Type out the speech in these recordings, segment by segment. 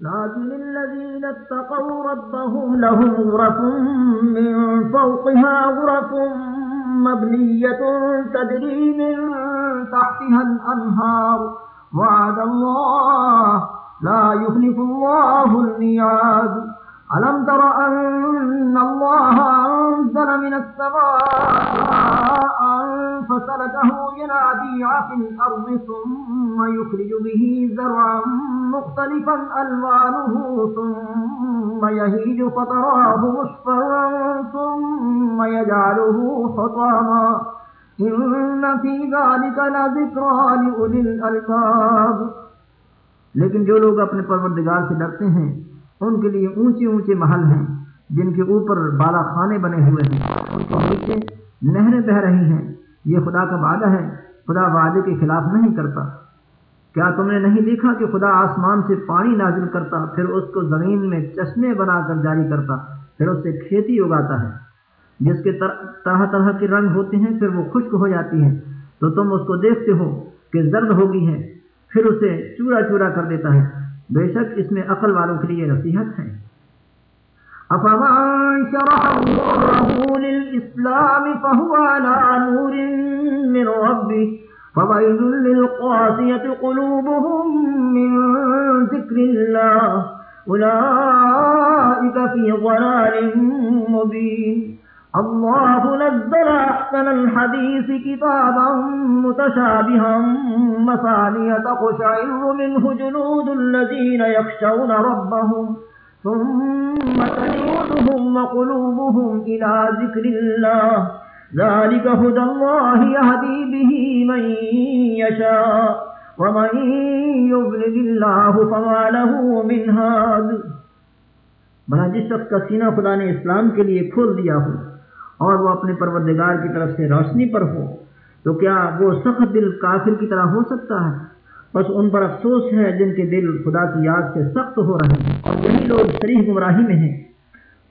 لكن الذين اتقوا ربهم لهم غرف من فوقها غرف مبنية تدري من تحتها الأنهار. وعد الله لا يخلف الله الميعاد. ألم تر أن الله أنزل من السماء فسلكه ينابيع في الأرض ثم يخرج به زرعا مختلفا ألوانه ثم يهيج فتراه مصفرا ثم يجعله حطاما إن في ذلك لذكرى لأولي الألباب لیکن جو لوگ اپنے پروردگار سے ڈرتے ہیں، ان کے لیے اونچے اونچے محل ہیں، جن کے اوپر بالا خانے بنے ہوئے ہیں ان کے نیچے نہریں بہ رہی ہیں یہ خدا کا وعدہ ہے، خدا وعدے کے خلاف نہیں کرتا۔ کیا تم نے نہیں دیکھا کہ خدا آسمان سے پانی نازل کرتا، پھر اس کو زمین میں چشمے بنا کر جاری کرتا، پھر اس سے کھیتی اگاتا ہے۔ جس کے طرح طرح کے رنگ ہوتے ہیں، پھر وہ خشک ہو جاتی ہیں۔ تو تم اس کو دیکھتے ہو کہ زرد ہوگی ہے پھر اسے چورا چورا کر دیتا ہے۔ بے شک اس میں عقل والوں کے لیے نصیحت ہے۔ أفمن شرح الله للإسلام فهو على نور من ربه فويل للقاسية قلوبهم من ذكر الله، أولئك في ضلال مبين. الله نزل أحسن الحديث كتابا متشابها مثانية تقشعر منه جنود الذين يخشون ربهم. ثم تنيوتهم وقلوبهم إلى ذكر الله. ذلك هدى الله يهدي به من يشاء. ومن يبلغ الله فما له من هاد. بنا جس شخص کا سینہ خدا نے اسلام کے لیے کھول دیا ہو اور وہ اپنے پروردگار کی طرف سے روشنی پر ہو، تو کیا وہ سخت دل کافر کی طرح ہو سکتا ہے؟ بس ان پر افسوس ہے جن کے دل خدا کی یاد سے سخت ہو رہے ہیں۔ اور یہی لوگ شریح گمراہی میں ہیں۔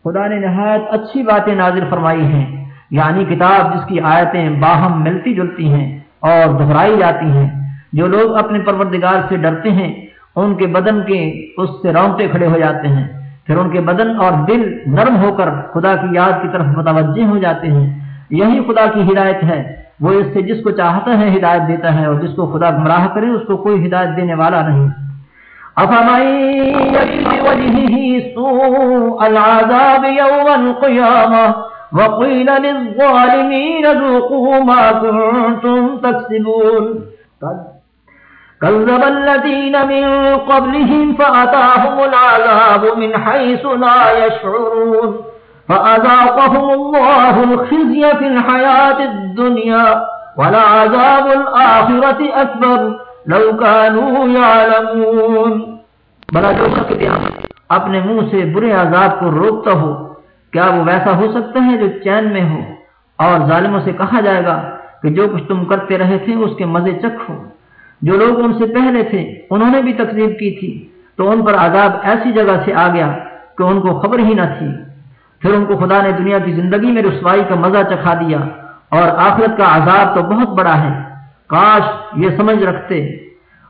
خدا نے نہایت اچھی باتیں نازل فرمائی ہیں۔ یعنی کتاب جس کی آیتیں باہم ملتی جلتی ہیں اور دہرائی جاتی ہیں۔ جو لوگ اپنے پروردگار سے ڈرتے ہیں، ان کے بدن کے اس سے رونگٹے کھڑے ہو جاتے ہیں۔ پھر ان کے بدن اور دل نرم ہو کر خدا کی یاد کی طرف متوجہ ہو جاتے ہیں۔ یہی خدا کی ہدایت ہے۔ وہ اس سے جس کو چاہتا ہے ہدایت دیتا ہے اور جس کو خدا گمراہ کرے اس کو کوئی ہدایت دینے والا نہیں۔ وقيل للظالمين ذوقوا ما كنتم تكسبون كذب الذين من قبلهم فأتاهم العذاب من حيث لا يشعرون فأذاقهم الله الخزي في الحياة الدنيا ولعذاب الآخرة أكبر لو كانوا يعلمون۔ بلا جو شک اپنے منہ سے برے عذاب کو روکتا ہو، کیا وہ ویسا ہو سکتا ہے جو چین میں ہو؟ اور ظالموں سے کہا جائے گا کہ جو کچھ تم کرتے رہے تھے اس کے مزے چکھو جو لوگ ان سے پہلے تھے، انہوں نے بھی تقسیب کی تھی۔ تو ان پر عذاب ایسی جگہ سے آ گیا کہ ان کو خبر ہی نہ تھی۔ پھر ان کو خدا نے دنیا کی زندگی میں رسوائی کا مزہ چکھا دیا اور آخرت کا عذاب تو بہت بڑا ہے۔ کاش یہ سمجھ رکھتے۔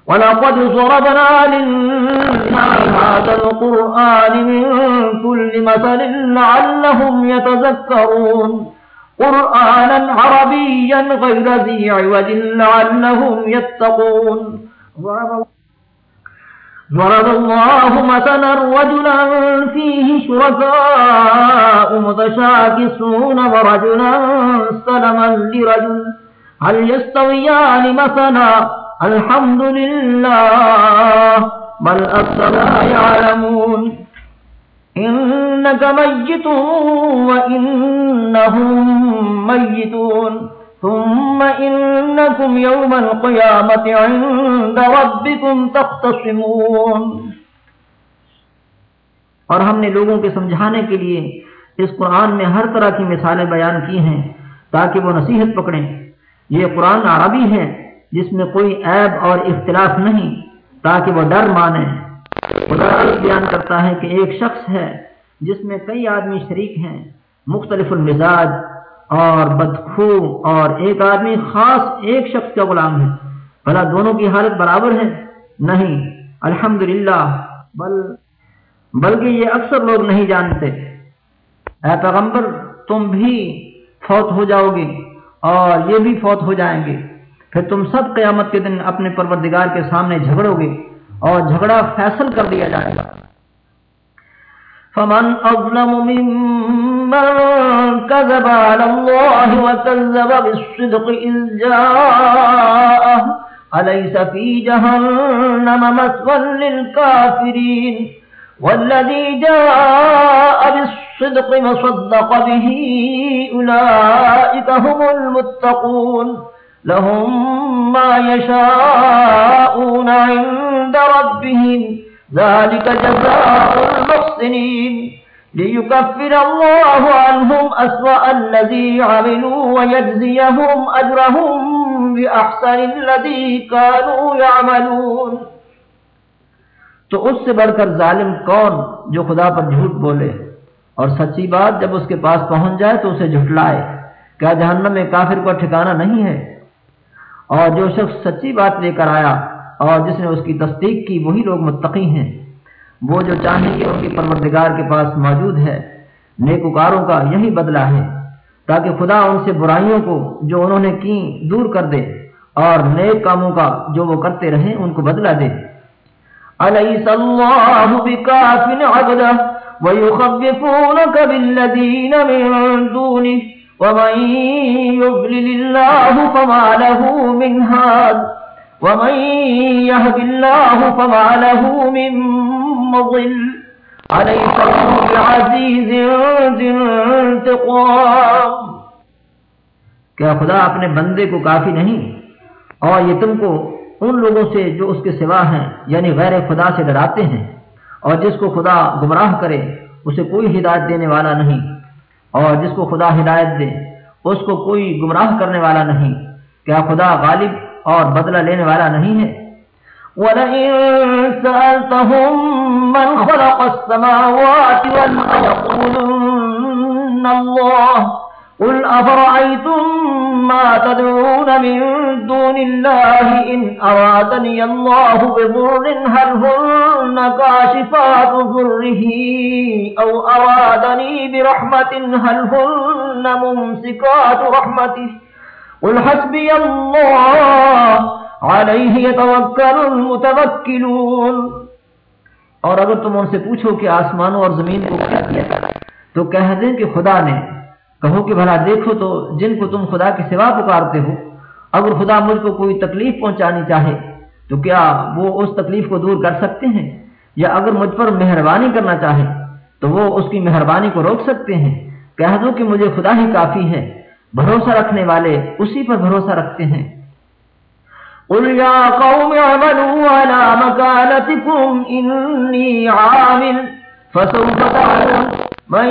وَلَقَدْ ضَرَبْنَا لِلنَّاسِ هَذَا الْقُرْآنِ مِنْ كُلِّ مَثَلٍ لَعَلَّهُمْ يَتَذَكَّرُونَ۔ قرآنا عربيا غير ذي عوج لعلهم يتقون۔ ضرب الله مثلا رجلا فيه شركاء متشاكسون ورجلا سلما لرجل. هل يستويان مثلا؟ الحمد لله. بل أكثر يعلمون. إنك ميت وإنهم ميتون. ثم إنكم يوم القيامة عند ربكم تختصمون اور ہم نے لوگوں کے سمجھانے کے لیے اس قرآن میں ہر طرح کی مثالیں بیان کی ہیں تاکہ وہ نصیحت پکڑیں۔ یہ قرآن عربی ہے جس میں کوئی عیب اور اختلاف نہیں، تاکہ وہ ڈر مانیں خدا بیان کرتا ہے کہ ایک شخص ہے جس میں کئی آدمی شریک ہیں، مختلف المزاج اور بدخو اور ایک آدمی خاص ایک شخص کا غلام ہے۔ بھلا دونوں کی حالت برابر ہے؟ نہیں۔ الحمدللہ۔ بل، بلکہ یہ اکثر لوگ نہیں جانتے۔ اے پیغمبر، تم بھی فوت ہو جاؤ گے اور یہ بھی فوت ہو جائیں گے۔ پھر تم سب قیامت کے دن اپنے پروردگار کے سامنے جھگڑو گے اور جھگڑا فیصل کر دیا جائے گا۔ فمن أظلم ممن كذب على الله وكذب بالصدق إذ جاءه، أليس في جهنم مسوى للكافرين؟ والذي جاء بالصدق وصدق به أولئك هم المتقون. لهم ما يشاءون عند ربهم. ذلك جزاء المحسنين ليكفر الله عنهم أسوأ الذي عملوا ويجزيهم أجرهم بأحسن الذي كانوا يعملون تو اس سے بڑھ کر ظالم کون جو خدا پر جھوٹ بولے اور سچی بات جب اس کے پاس پہنچ جائے تو اسے جھٹلائے؟ کیا جہنم میں کافر کو ٹھکانہ نہیں ہے؟ اور جو شخص سچی بات لے کر آیا اور جس نے اس کی تصدیق کی، وہی لوگ متقی ہیں۔ وہ جو چاہیں گے ان کے پروردگار کے پاس موجود ہے، نیکوکاروں کا یہی بدلہ ہے۔ تاکہ خدا ان سے برائیوں کو جو انہوں نے کی دور کر دے اور نیک کاموں کا جو وہ کرتے رہیں، ان کو بدلہ دے۔ أليس الله بكاف عبده؟ ويخففونك بالذين من دونه؟ ومن يضلل الله فما له من هاد ومن يهد الله فما له من مضل عليك العزيز ذي انتقام کیا خدا اپنے بندے کو کافی نہیں؟ اور یہ تم کو ان لوگوں سے جو اس کے سوا ہیں یعنی غیر خدا سے ڈراتے ہیں، اور جس کو خدا گمراہ کرے، اسے کوئی ہدایت دینے والا نہیں۔ اور جس کو خدا ہدایت دے، اس کو کوئی گمراہ کرنے والا نہیں۔ کیا خدا غالب اور بدلہ لینے والا نہیں ہے۔ وَلَئِن سَأَلْتَهُم مَّنْ خَلَقَ السَّمَاوَاتِ وَالْأَرْضَ اللَّهُ قل أفرأيتم ما تدعون من دون الله إن أرادني الله بضر هل هن كاشفات ضره أو أرادني برحمة هل هن ممسكات رحمته قل حسبي الله عليه يتوكل المتوكلون اور اگر تم ان سے پوچھو کہ آسمانوں اور زمین کو کیا کیا تو کہہ دیں کہ خدا نے۔ کہو کہ بھلا دیکھو تو جن کو تم خدا کے سوا پکارتے ہو، اگر خدا مجھ کو کوئی تکلیف پہنچانی چاہے، تو کیا وہ اس تکلیف کو دور کر سکتے ہیں؟ یا اگر مجھ پر مہربانی کرنا چاہے، تو وہ اس کی مہربانی کو روک سکتے ہیں۔ کہہ دو کہ مجھے خدا ہی کافی ہے۔ بھروسہ رکھنے والے اسی پر بھروسہ رکھتے ہیں۔ قل يا قوم اعملوا على مكانتكم إني عامل فسوف تعلم من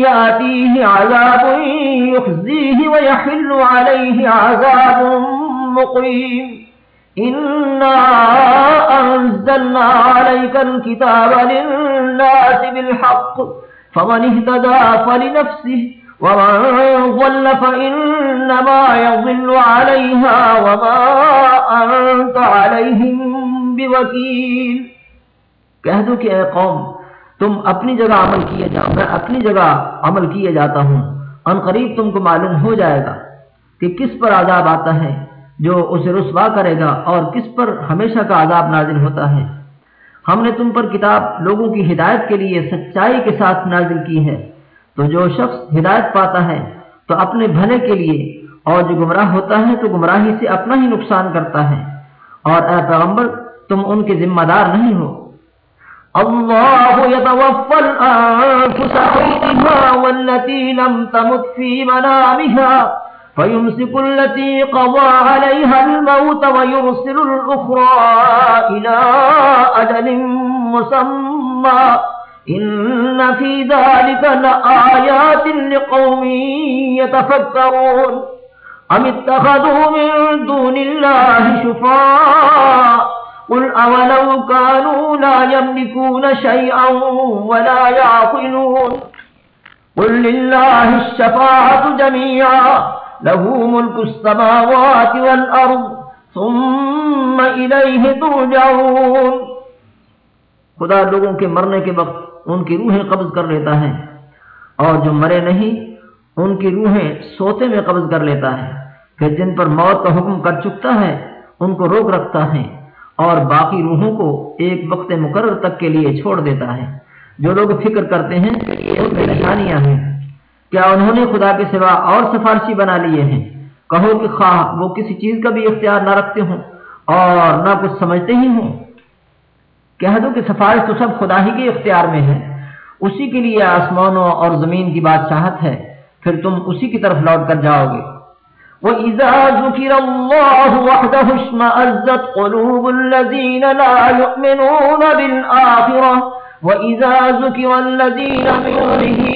يأتيه عذاب يخزيه ويحل عليه عذاب مقيم۔ إنا أنزلنا عليك الكتاب للناس بالحق فمن اهتدى فلنفسه ومن ظل فإنما يظل عليها وما أنت عليهم بوكيل کہہ دو کہ اے قوم، تم اپنی جگہ عمل کیے جاؤ میں اپنی جگہ عمل کیے جاتا ہوں۔ ان قریب تم کو معلوم ہو جائے گا کہ کس پر عذاب آتا ہے، جو اسے رسوا کرے گا اور کس پر ہمیشہ کا عذاب نازل ہوتا ہے۔ ہم نے تم پر کتاب لوگوں کی ہدایت کے لیے سچائی کے ساتھ نازل کی ہے۔ تو جو شخص ہدایت پاتا ہے تو اپنے بھلے کے لیے، اور جو گمراہ ہوتا ہے تو گمراہی سے اپنا ہی نقصان کرتا ہے۔ اور اے پیغمبر، تم ان کے ذمہ دار نہیں ہو۔ الله يتوفى الأنفس حينها والتي لم تمت في منامها فيمسك التي قضى عليها الموت ويرسل الأخرى إلى أجل مسمى إن في ذلك لآيات لقوم يتفكرون أم اتخذوا من دون الله شفاء قل أولو كانوا لا يملكون شيئا ولا يعقلون قل لله الشفاعة جميعا له ملك السماوات والأرض ثم إليه ترجعون خدا لوگوں کے مرنے کے وقت ان کی روحیں قبض کر لیتا ہے اور جو مرے نہیں، ان کی روحیں سوتے میں قبض کر لیتا ہے پھر جن پر موت کا حکم کر چکتا ہے، ان کو روک رکھتا ہے اور باقی روحوں کو ایک وقت مقرر تک کے لیے چھوڑ دیتا ہے۔ جو لوگ فکر کرتے ہیں، ان میں نشانیاں ہیں۔ کیا انہوں نے خدا کے سوا اور سفارشی بنا لیے ہیں؟ کہو کہ خواہ، وہ کسی چیز کا بھی اختیار نہ رکھتے ہوں اور نہ کچھ سمجھتے ہی ہوں۔ کہہ دو کہ سفارش تو سب خدا ہی کے اختیار میں ہے۔ اسی کے لیے آسمانوں اور زمین کی بادشاہت ہے، پھر تم اسی کی طرف لوٹ کر جاؤ گے۔ وَإِذَا ذُكِرَ اللَّهُ وَحْدَهُ اشْمَأَزَّتْ قُلُوبُ الَّذِينَ لَا يُؤْمِنُونَ بِالْآخِرَةِ وَإِذَا ذُكِرَ الَّذِينَ مِنْ دُونِهِ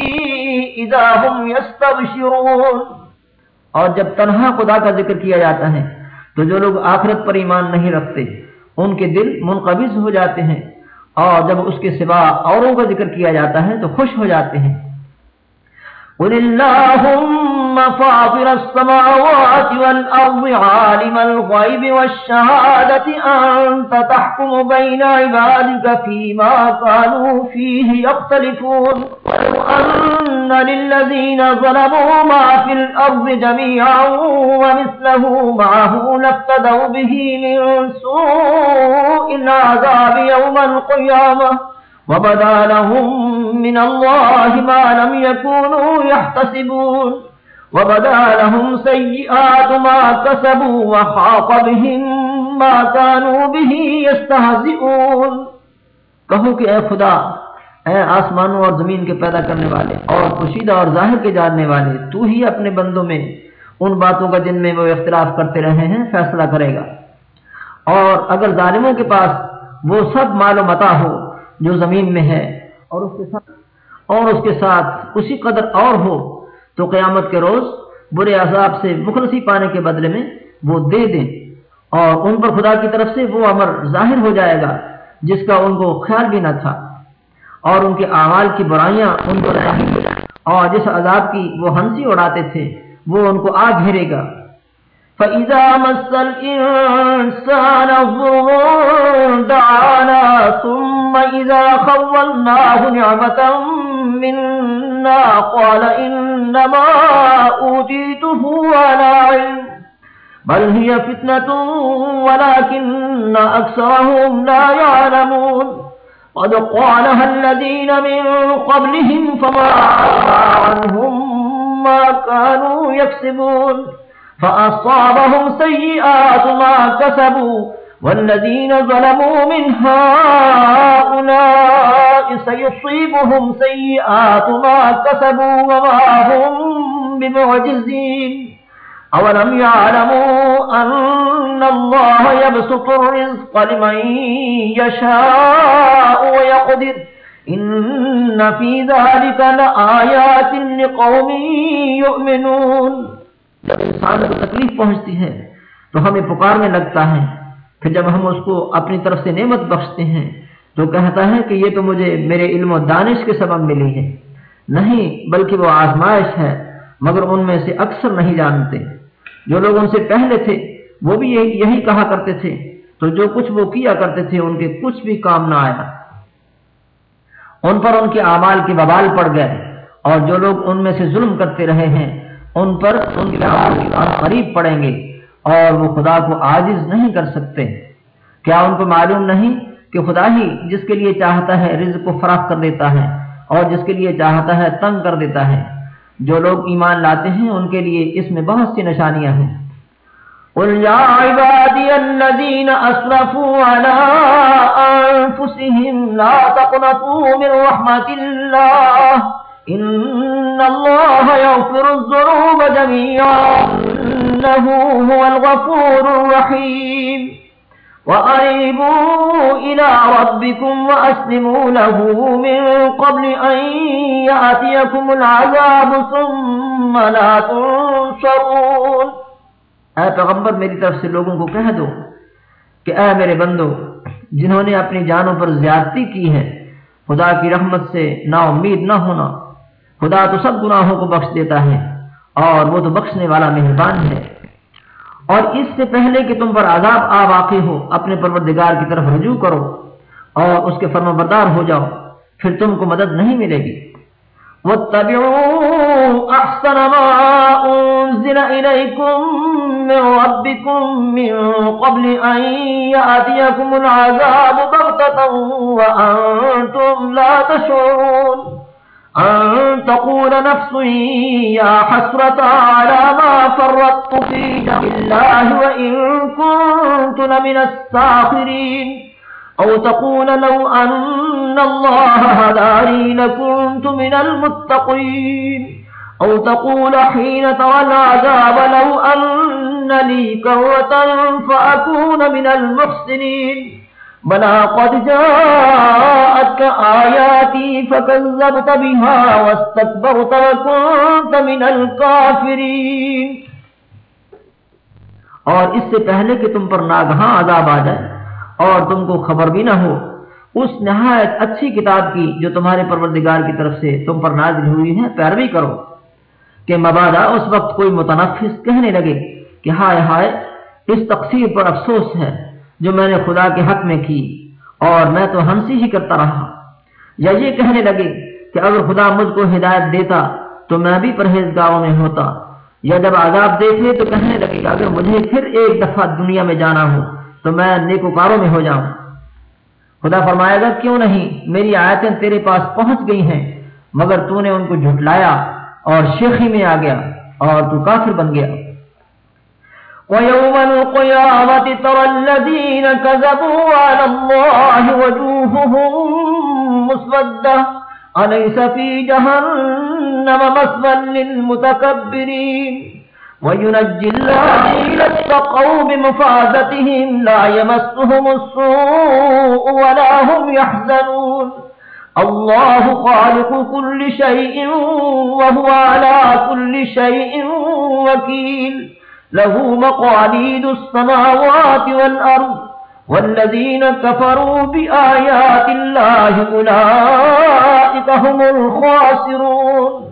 إِذَا هُمْ يَسْتَبْشِرُونَ۔ اور جب تنہا خدا کا ذکر کیا جاتا ہے، تو جو لوگ آخرت پر ایمان نہیں رکھتے ان کے دل منقبض ہو جاتے ہیں اور جب اس کے سوا اوروں کا ذکر کیا جاتا ہے تو خوش ہو جاتے ہیں۔ قل اللهم فاطر السماوات والأرض عالم الغيب والشهادة، أنت تحكم بين عبادك فيما كانوا فيه يختلفون. ولو أن للذين ظلموا ما في الأرض جميعا ومثله معه لافتدوا به من سوء العذاب يوم القيامة. وبدا لهم من الله ما لم يكونوا يحتسبون. وبدا لهم سيئات ما كسبوا وحاق بهم ما كانوا به يستهزئون۔ کہو کہ اے خدا، اے آسمانوں اور زمین کے پیدا کرنے والے اور پوشیدہ اور ظاہر کے جاننے والے، تو ہی اپنے بندوں میں ان باتوں کا جن میں وہ اختلاف کرتے رہے ہیں فیصلہ کرے گا۔ اور اگر ظالموں کے پاس وہ سب مال و متا ہو جو زمین میں ہے اور اس کے ساتھ، اور اس کے ساتھ اسی قدر اور ہو تو قیامت کے روز برے عذاب سے مخلصی پانے کے بدلے میں وہ دے دیں۔ اور ان پر خدا کی طرف سے وہ امر ظاہر ہو جائے گا جس کا ان کو خیال بھی نہ تھا۔ اور ان کے اعمال کی برائیاں ان پر اور جس عذاب کی وہ ہنسی اڑاتے تھے، وہ ان کو آ گھیرے گا۔ فإذا مس الإنسان الضر دعانا ثم إذا خولناه نعمة منا قال إنما أوتيته على علم. بل هي فتنة ولكن أكثرهم لا يعلمون. قد قالها الذين من قبلهم فما عنهم ما كانوا يكسبون. فأصابهم سيئات ما كسبوا. والذين ظلموا من هؤلاء سيصيبهم سيئات ما كسبوا وما هم بمعجزين أولم يعلموا أن الله يبسط الرزق لمن يشاء ويقدر إن في ذلك لآيات لقوم يؤمنون جب انسان کو تکلیف پہنچتی ہے تو ہمیں پکارنے لگتا ہے پھر جب ہم اس کو اپنی طرف سے نعمت بخشتے ہیں، تو کہتا ہے کہ یہ تو مجھے میرے علم و دانش کے سبب ملی ہے۔ نہیں، بلکہ وہ آزمائش ہے، مگر ان میں سے اکثر نہیں جانتے۔ جو لوگ ان سے پہلے تھے، وہ بھی یہی کہا کرتے تھے۔ تو جو کچھ وہ کیا کرتے تھے، ان کے کچھ بھی کام نہ آیا۔ ان پر ان کے اعمال کے بوال پڑ گئے۔ اور جو لوگ ان میں سے ظلم کرتے رہے ہیں، ان پر ان کے قریب پڑیں گے۔ اور وہ خدا کو عاجز نہیں کر سکتے۔ کیا ان کو معلوم نہیں کہ خدا ہی جس کے لیے چاہتا ہے رزق کو فراخ کر دیتا ہے اور جس کے لیے چاہتا ہے تنگ کر دیتا ہے؟ جو لوگ ایمان لاتے ہیں، ان کے لیے اس میں بہت سی نشانیاں ہیں۔ قل يا عبادي الذين أسرفوا على أنفسهم لا تقنطوا من رحمة الله إن الله يغفر الظروب جميعا۔ إنه هو الغفور الرحيم وأريبوا إلى ربكم وأسلموا له من قبل أن يأتيكم العذاب ثم لا تنصرون اے پیغمبر، میری طرف سے لوگوں کو کہہ دو کہ اے میرے بندو، جنہوں نے اپنی جانوں پر زیادتی کی ہے، خدا کی رحمت سے نا امید نہ ہونا، خدا تو سب گناہوں کو بخش دیتا ہے اور وہ تو بخشنے والا مہربان ہے۔ اور اس سے پہلے کہ تم پر عذاب آ واقع ہو، اپنے پروردگار کی طرف رجوع کرو اور اس کے فرما بردار ہو جاؤ، پھر تم کو مدد نہیں ملے گی۔ واتبعوا أحسن ما أنزل إليكم من ربكم من قبل أن يأتيكم العذاب بغتة وأنتم لا تشعرون۔ أن تقول نفس يا حسرة على ما فرطت في جمع الله وإن كنت من الساخرين. أو تقول لو أن الله هداري لكنت من المتقين. أو تقول حين ترى العذاب لو أن لي كرة فأكون من المحسنين. بلا قد جاءتك آياتي فكذبت بها واستكبرت وكنت من الكافرين. اور اس سے پہلے کہ تم پر ناگہاں عذاب آ جائے اور تم کو خبر بھی نہ ہو، اس نہایت اچھی کتاب کی جو تمہارے پروردگار کی طرف سے تم پر نازل ہوئی ہے، پیروی کرو کہ مبادہ اس وقت کوئی متنفس کہنے لگے کہ ہائے ہائے، اس تقسیم پر افسوس ہے۔ جو میں نے خدا کے حق میں کی اور میں تو ہنسی ہی کرتا رہا۔ یا یہ کہنے لگے کہ اگر خدا مجھ کو ہدایت دیتا تو میں بھی پرہیزگاروں میں ہوتا۔ یا جب عذاب دیکھے تو کہنے لگے کہ اگر مجھے پھر ایک دفعہ دنیا میں جانا ہو تو میں نیکوکاروں میں ہو جاؤں۔ خدا فرمائے گا کیوں نہیں؟ میری آیتیں تیرے پاس پہنچ گئی ہیں، مگر تو نے ان کو جھٹلایا اور شیخی میں آ گیا اور تو کافر بن گیا۔ ويوم القيامة ترى الذين كذبوا على الله وجوههم مسودة. أليس في جهنم مسوى للمتكبرين؟ وينجي الذين اتقوا بمفازتهم لا يمسهم السوء ولا هم يحزنون. الله خالق كل شيء وهو على كل شيء وكيل. له مقاليد السماوات والأرض والذين كفروا بآيات الله أولئك هم الخاسرون۔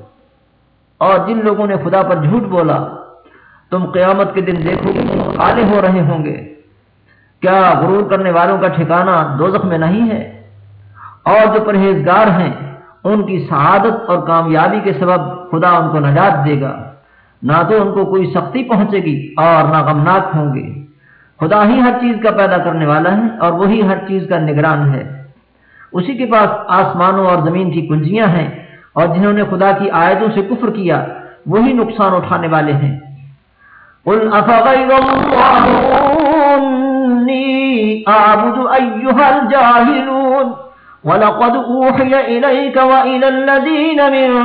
اور جن لوگوں نے خدا پر جھوٹ بولا، تم قیامت کے دن دیکھو گے کالے ہو رہے ہوں گے۔ کیا غرور کرنے والوں کا ٹھکانہ دوزخ میں نہیں ہے؟ اور جو پرہیزگار ہیں، ان کی سعادت اور کامیابی کے سبب خدا ان کو نجات دے گا۔ نہ تو ان کو کوئی سختی پہنچے گی اور نہ غمناک ہوں گے۔ خدا ہی ہر چیز کا پیدا کرنے والا ہے اور وہی ہر چیز کا نگران ہے۔ اسی کے پاس آسمانوں اور زمین کی کنجیاں ہیں اور جنہوں نے خدا کی آیتوں سے کفر کیا، وہی نقصان اٹھانے والے ہیں۔ قل أفغير الله أني أعبد أيها الجاهلون ولقد أوحي إليك وإلى الذين من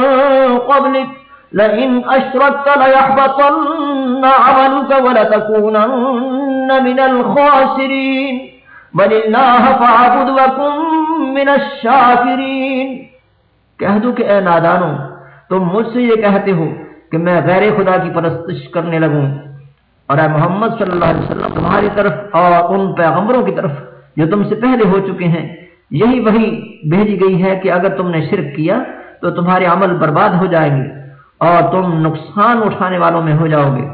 قبلك لئن أشركت ليحبطن عملك ولتكونن من الخاسرين. بل الله فاعبد وكن من الشاكرين. کہہ دو کہ اے نادانو تم مجھ سے یہ کہتے ہو کہ میں غیر خدا کی پرستش کرنے لگوں۔ اور اے محمد صلی اللہ علیہ وسلم، تمہاری طرف اور ان پیغمبروں کی طرف جو تم سے پہلے ہو چکے ہیں، یہی وہی بھیجی گئی ہے کہ اگر تم نے شرک کیا تو تمہارے عمل برباد ہو جائیں گے۔ اور تم نقصان اٹھانے والوں میں ہو جاؤ گے۔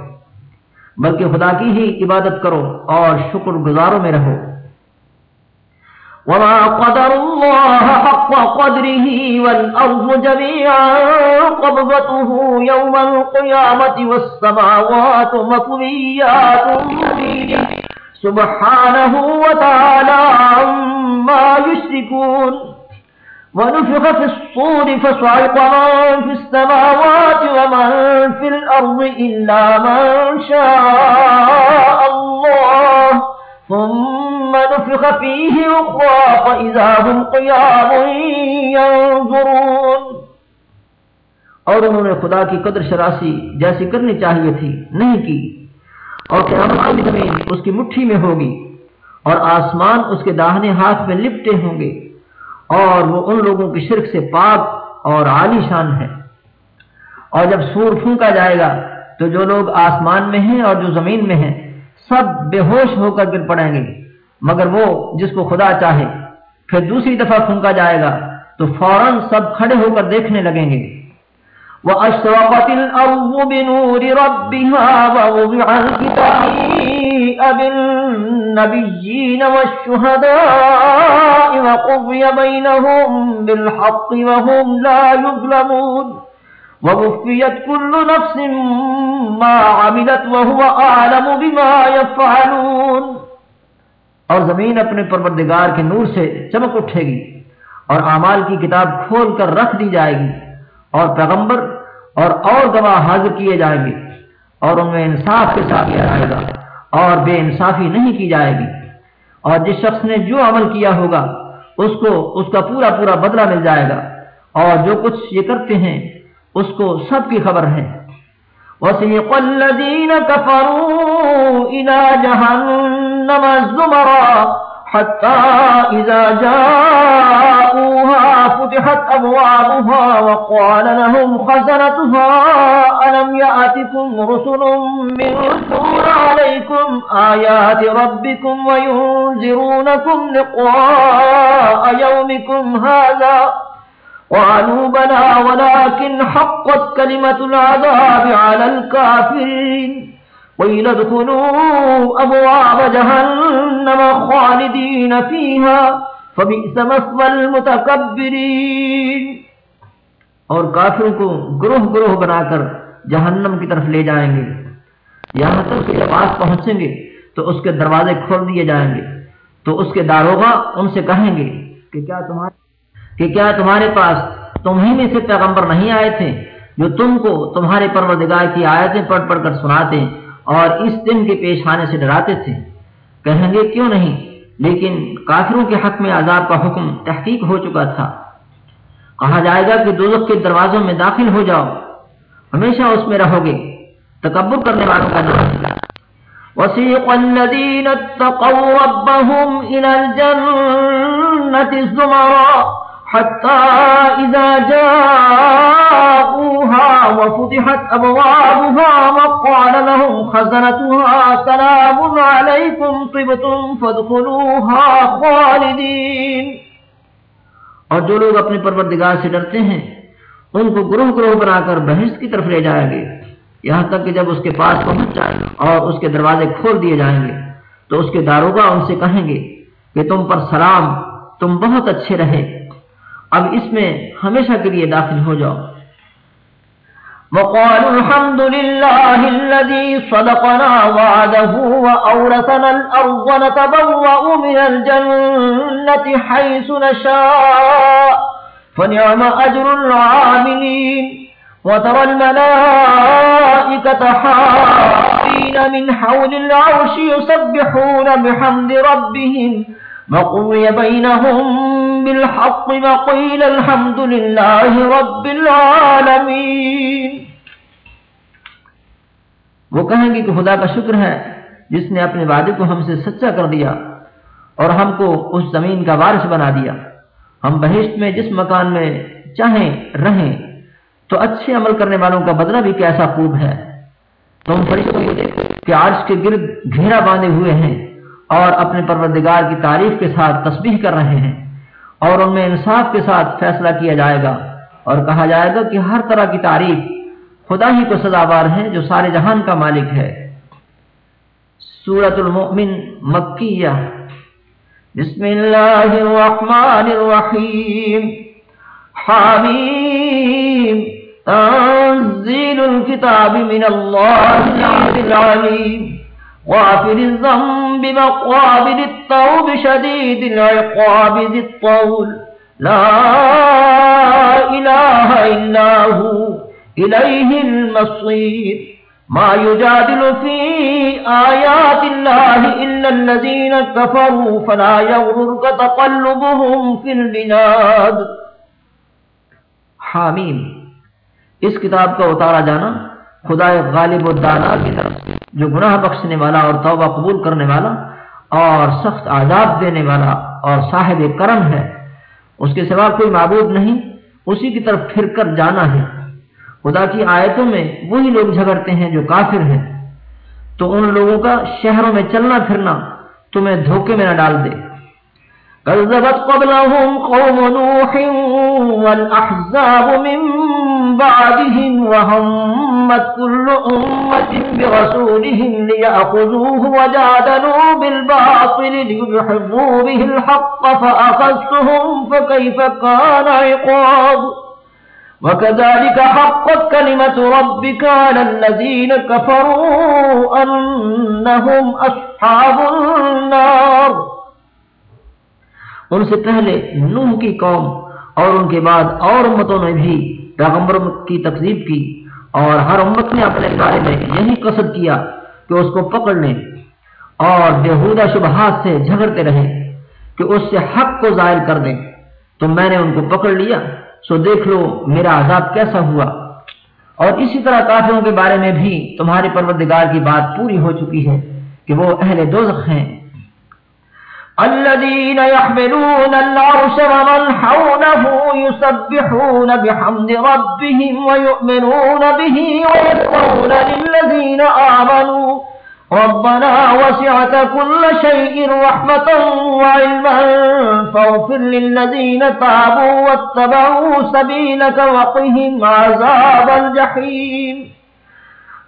بلکہ خدا کی ہی عبادت کرو اور شکر گزاروں میں رہو۔ وما قدر الله حق قدره والأرض جميعا قبضته يوم القيامة والسماوات مطويات سبحانه وتعالى عما يشركون ونفخ في الصور فصعق من في السماوات ومن في الأرض إلا من شاء الله. ثم نفخ فيه أخرى فإذا هم قيام ينظرون. اور انہوں نے خدا کی قدر شراسی جیسی کرنی چاہیے تھی، نہیں کی۔ اور قیامت کی اس کی مٹھی میں ہوگی اور آسمان اس کے داہنے ہاتھ میں لپٹے ہوں گے۔ اور وہ ان لوگوں کی شرک سے پاک اور عالی شان ہے۔ اور جب سور پھونکا جائے گا تو جو لوگ آسمان میں ہیں اور جو زمین میں ہیں، سب بے ہوش ہو کر گر پڑیں گے۔ مگر وہ جس کو خدا چاہے، پھر دوسری دفعہ پھونکا جائے گا تو فوراً سب کھڑے ہو کر دیکھنے لگیں گے۔ وَأَشْرَقَتِ الْأَرْضُ بِنُورِ رَبِّهَا وَوُضِعَ الْكِتَابِ وجيء بالنبيين والشهداء وقضي بينهم بالحق وهم لا يظلمون ووفيت كل نفس ما عملت وهو أعلم بما يفعلون اور زمین اپنے پروردگار کے نور سے چمک اٹھے گی اور اعمال کی کتاب کھول کر رکھ دی جائے گی اور پیغمبر اور اور گواہ حاضر کیے جائیں گے اور ان میں انصاف کے ساتھ کیا جائے گا۔ اور بے انصافی نہیں کی جائے گی۔ اور جس شخص نے جو عمل کیا ہوگا، اس کو، اس کا پورا پورا بدلہ مل جائے گا۔ اور جو کچھ یہ کرتے ہیں، اس کو سب کی خبر ہے۔ وَسِيقَ الَّذِينَ كَفَرُوا إِلَى جَهَنَّمَ الزمرا حتى إذا جاءوها فتحت أبوابها وقال لهم خزنتها، ألم يأتكم رسل منكم عليكم آيات ربكم وينذرونكم لقاء يومكم هذا؟ قالوا بلى، ولكن حقت كلمة العذاب على الكافرين. وإلى ادخلوا أبواب جهنم خالدين فيها فبئس مثوى المتكبرين۔ اور کافروں کو گروہ گروہ بنا کر جہنم کی طرف لے جائیں گے۔ یہاں تک کہ پاس پہنچیں گے تو اس کے دروازے کھول دیے جائیں گے۔ تو اس کے داروغہ ان سے کہیں گے کہ کیا تمہارے کہ کیا تمہارے پاس تمہیں میں سے پیغمبر نہیں آئے تھے جو تم کو تمہارے پروردگار کی آیتیں پڑھ پڑھ کر سناتے ہیں؟ اور اس دن کے پیش آنے سے ڈراتے تھے۔ کہیں گے کیوں نہیں؟ لیکن کافروں کے حق میں عذاب کا حکم تحقیق ہو چکا تھا۔ کہا جائے گا کہ دوزخ کے دروازوں میں داخل ہو جاؤ۔ ہمیشہ اس میں رہو گے۔ تکبر کرنے والوں کا نام۔ وسيق الذين اتقوا ربهم إلى الجنة الزمرا حتى إذا جاءوا جاءوها وفتحت أبوابها وقال لهم خزنتها سلام عليكم طبتم فادخلوها خالدين۔ اور جو لوگ اپنے پروردگار سے ڈرتے ہیں، ان کو گروہ گروہ بنا کر بحث کی طرف لے جائیں گے۔ یہاں تک کہ جب اس کے پاس پہنچ جائیں گے اور اس کے دروازے کھول دیے جائیں گے، تو اس کے داروگا ان سے کہیں گے کہ تم پر سلام، تم بہت اچھے رہے۔ اب اس میں ہمیشہ کے لیے داخل ہو جاؤ۔ وقالوا الحمد لله الذي صدقنا وعده وأورثنا الأرض نتبوأ من الجنة حيث نشاء فنعم أجر العاملين وترى الملائكة حافين من حول العرش يسبحون بحمد ربهم وقوي بينهم بالحق وقيل الحمد لله رب العالمين. وہ کہیں گے کہ خدا کا شکر ہے جس نے اپنے وعدے کو ہم سے سچا کر دیا اور ہم کو اس زمین کا وارث بنا دیا۔ ہم بہشت میں جس مکان میں چاہیں رہیں تو اچھے عمل کرنے والوں کا بدلہ بھی کیسا خوب ہے۔ تم فرشتوں کو دیکھو کہ عرش کے گرد گھیرا باندھے ہوئے ہیں اور اپنے پروردگار کی تعریف کے ساتھ تسبیح کر رہے ہیں۔ اور ان میں انصاف کے ساتھ فیصلہ کیا جائے گا اور کہا جائے گا کہ ہر طرح کی تعریف خدا ہی کو سزاوار ہے جو سارے جہان کا مالک ہے۔ سورت المؤمن مکیہ۔ بسم اللہ الرحمن الرحیم۔ حامیم۔ تنزیل الكتاب من اللہ العلیم غافر الذنب وقابل التوب شديد العقاب ذي الطول. لا إله إلا هو. إليه المصير. ما يجادل في آيات الله إلا الذين كفروا فلا يغررك تقلبهم في البلاد حامیم اس کتاب کا اتارا جانا خدا غالب و دانا کی طرف جو گناہ بخشنے والا اور توبہ قبول کرنے والا اور سخت عذاب دینے والا اور صاحب کرم ہے، اس کے سوا کوئی معبود نہیں، اسی کی طرف پھر کر جانا ہے۔ خدا کی آیتوں میں وہی لوگ جھگڑتے ہیں جو کافر ہیں۔ تو ان لوگوں کا شہروں میں چلنا پھرنا تمہیں دھوکے میں نہ ڈال دے۔ كذبت قبلهم قوم نوح والأحزاب من بعدهم وهمت كل أمة برسولهم ليأخذوه وجادلوا بالباطل ليحضوا به الحق فأخذتهم فكيف كان عقاب وكذلك حقت كلمة ربك على الذين كفروا أنهم أصحاب النار ان سے پہلے نوح کی قوم اور ان کے بعد اور امتوں نے بھی پیغمبر کی تقزیب کی اور ہر امت نے اپنے بارے میں یہی قصد کیا کہ اس کو پکڑ لیں اور بےحودہ شبہات سے جھگڑتے رہے کہ اس سے حق کو ظاہر کر دیں۔ تو میں نے ان کو پکڑ لیا، سو دیکھ لو میرا عذاب کیسا ہوا۔ اور اسی طرح کافروں کے بارے میں بھی تمہارے پروردگار کی بات پوری ہو چکی ہے کہ وہ اہل دوزخ ہیں۔ الذين يحملون العرش ومن حوله يسبحون بحمد ربهم ويؤمنون به ويذكرون للذين آمنوا. ربنا وسعت كل شيء رحمة وعلما فاغفر للذين تابوا واتبعوا سبيلك وقهم عذاب الجحيم.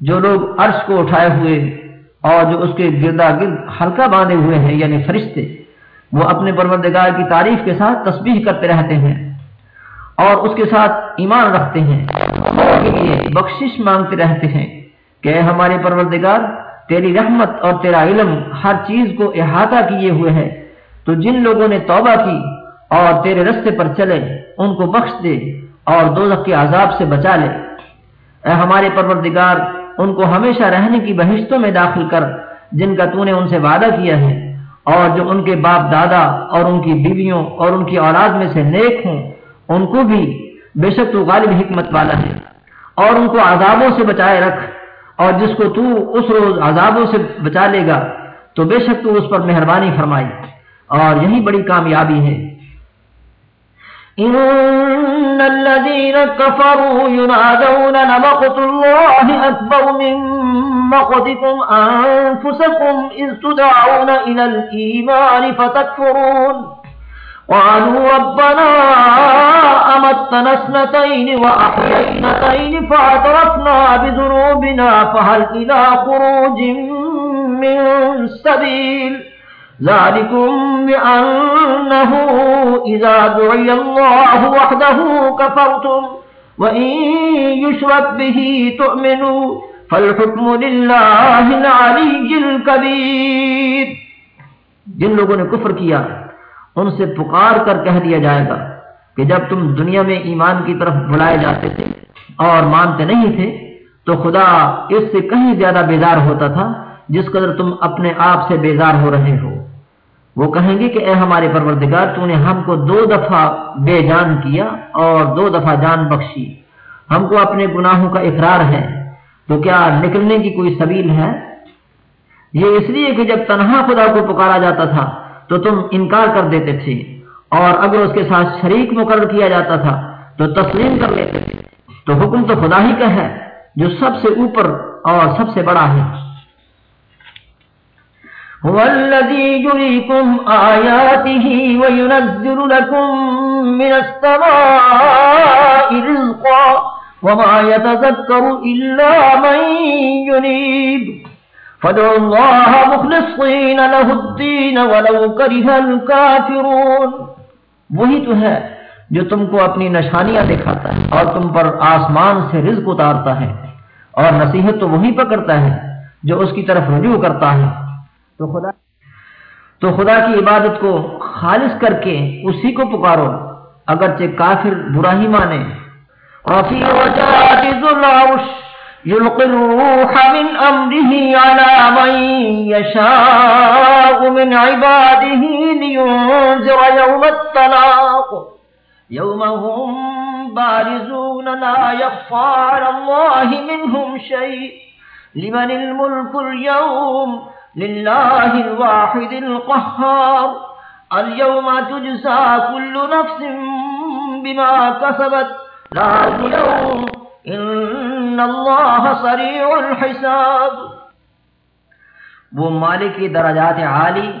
جو لوگ عرش کو اٹھائے ہوئے اور جو اس کے گردا گرد ہلکا باندھے ہوئے ہیں یعنی فرشتے، وہ اپنے پروردگار کی تعریف کے ساتھ تسبیح کرتے رہتے ہیں اور اس کے ساتھ ایمان رکھتے ہیں۔ اور کے لیے بخشش مانگتے رہتے ہیں کہ ہمارے پروردگار، تیری رحمت اور تیرا علم ہر چیز کو احاطہ کیے ہوئے ہے۔ تو جن لوگوں نے توبہ کی اور تیرے رستے پر چلے، ان کو بخش دے اور دو کے عذاب سے بچا لے۔ اے ہمارے پروردگار ان کو ہمیشہ رہنے کی بہشتوں میں داخل کر جن کا تو نے ان سے وعدہ کیا ہے۔ اور جو ان کے باپ دادا اور ان کی بیویوں اور ان کی اولاد میں سے نیک ہوں، ان کو بھی بے شک تو غالب حکمت والا ہے۔ اور ان کو عذابوں سے بچائے رکھ۔ اور جس کو تو اس روز عذابوں سے بچا لے گا، تو بے شک تو اس پر مہربانی فرمائی۔ اور یہی بڑی کامیابی ہے۔ إن الذين كفروا ينادون لمقت الله أكبر من مقتكم أنفسكم إذ تدعون إلى الإيمان فتكفرون قالوا ربنا أمتنا اثنتين وأحيينتين فاعترفنا بذنوبنا فهل إلى خروج من سبيل ذلكم بأنه إذا دعي الله وحده كفرتم وإن يشرك به تؤمنوا فالحكم لله العلي الكبير جن لوگوں نے کفر کیا، ان سے پکار کر کہہ دیا جائے گا کہ جب تم دنیا میں ایمان کی طرف بلائے جاتے تھے اور مانتے نہیں تھے، تو خدا اس سے کہیں زیادہ بیدار ہوتا تھا جس قدر تم اپنے آپ سے بیزار ہو رہے ہو۔ وہ کہیں گے کہ اے ہمارے پروردگار، تو نے ہم کو دو دفعہ بے جان کیا اور دو دفعہ جان بخشی۔ ہم کو اپنے گناہوں کا اقرار ہے۔ تو کیا نکلنے کی کوئی سبیل ہے؟ یہ اس لیے کہ جب تنہا خدا کو پکارا جاتا تھا، تو تم انکار کر دیتے تھے اور اگر اس کے ساتھ شریک مقرر کیا جاتا تھا، تو تسلیم کر لیتے تھے۔ تو حکم تو خدا ہی کا ہے، جو سب سے اوپر اور سب سے بڑا ہے۔ هو الذي يريكم آياته وينزل لكم من السماء رزقا وما يتذكر إلا من ينيب فدعوا الله مخلصين له الدين ولو كره الكافرون. وہی تو ہے جو تم کو اپنی نشانیاں دکھاتا ہے اور تم پر آسمان سے رزق اتارتا ہے اور نصیحت تو وہی پکڑتا ہے جو اس کی طرف رجوع کرتا ہے۔ تو خدا تو خدا کی عبادت کو خالص کر کے اسی کو پکارو۔ اگرچہ کافر برا ہی مانے۔ يلقي الروح من أمره على من يشاء من عباده لينذر يوم الطلاق يوم هم بارزون لا يخفى على الله منهم شيء لمن الملك اليوم لله الواحد القهار اليوم تجزى كل نفس بما كسبت لا اليوم ان اللہ سریع الحساب۔ وہ مالک درجات عالی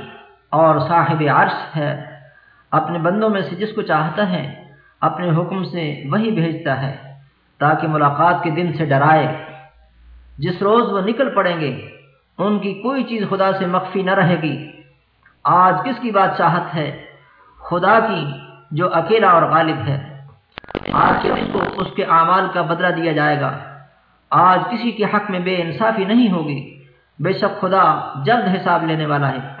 اور صاحب عرش ہے۔ اپنے بندوں میں سے جس کو چاہتا ہے، اپنے حکم سے وہی بھیجتا ہے تاکہ ملاقات کے دن سے ڈرائے۔ جس روز وہ نکل پڑیں گے ان کی کوئی چیز خدا سے مخفی نہ رہے گی۔ آج کس کی بات چاہت ہے؟ خدا کی، جو اکیلا اور غالب ہے۔ آج اس کو، اس کے اعمال کا بدلہ دیا جائے گا؟ آج کسی کے حق میں بے انصافی نہیں ہوگی۔ بے شک خدا جلد حساب لینے والا ہے۔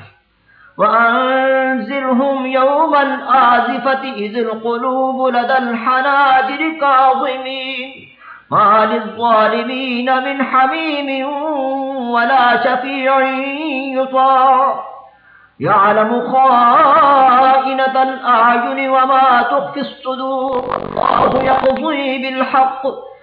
وَأَنزِرْهُمْ يَوْمَ الْآزِفَةِ إِذِ الْقُلُوبُ لَدَى الْحَنَاجِرِ كَاظِمِينَ مَا لِلظَّالِمِينَ مِنْ حَمِيمٍ وَلَا شَفِيعٍ يُطَاعُ. يعلم خائنة الأعين وما تخفي الصدور. الله يقضي بالحق.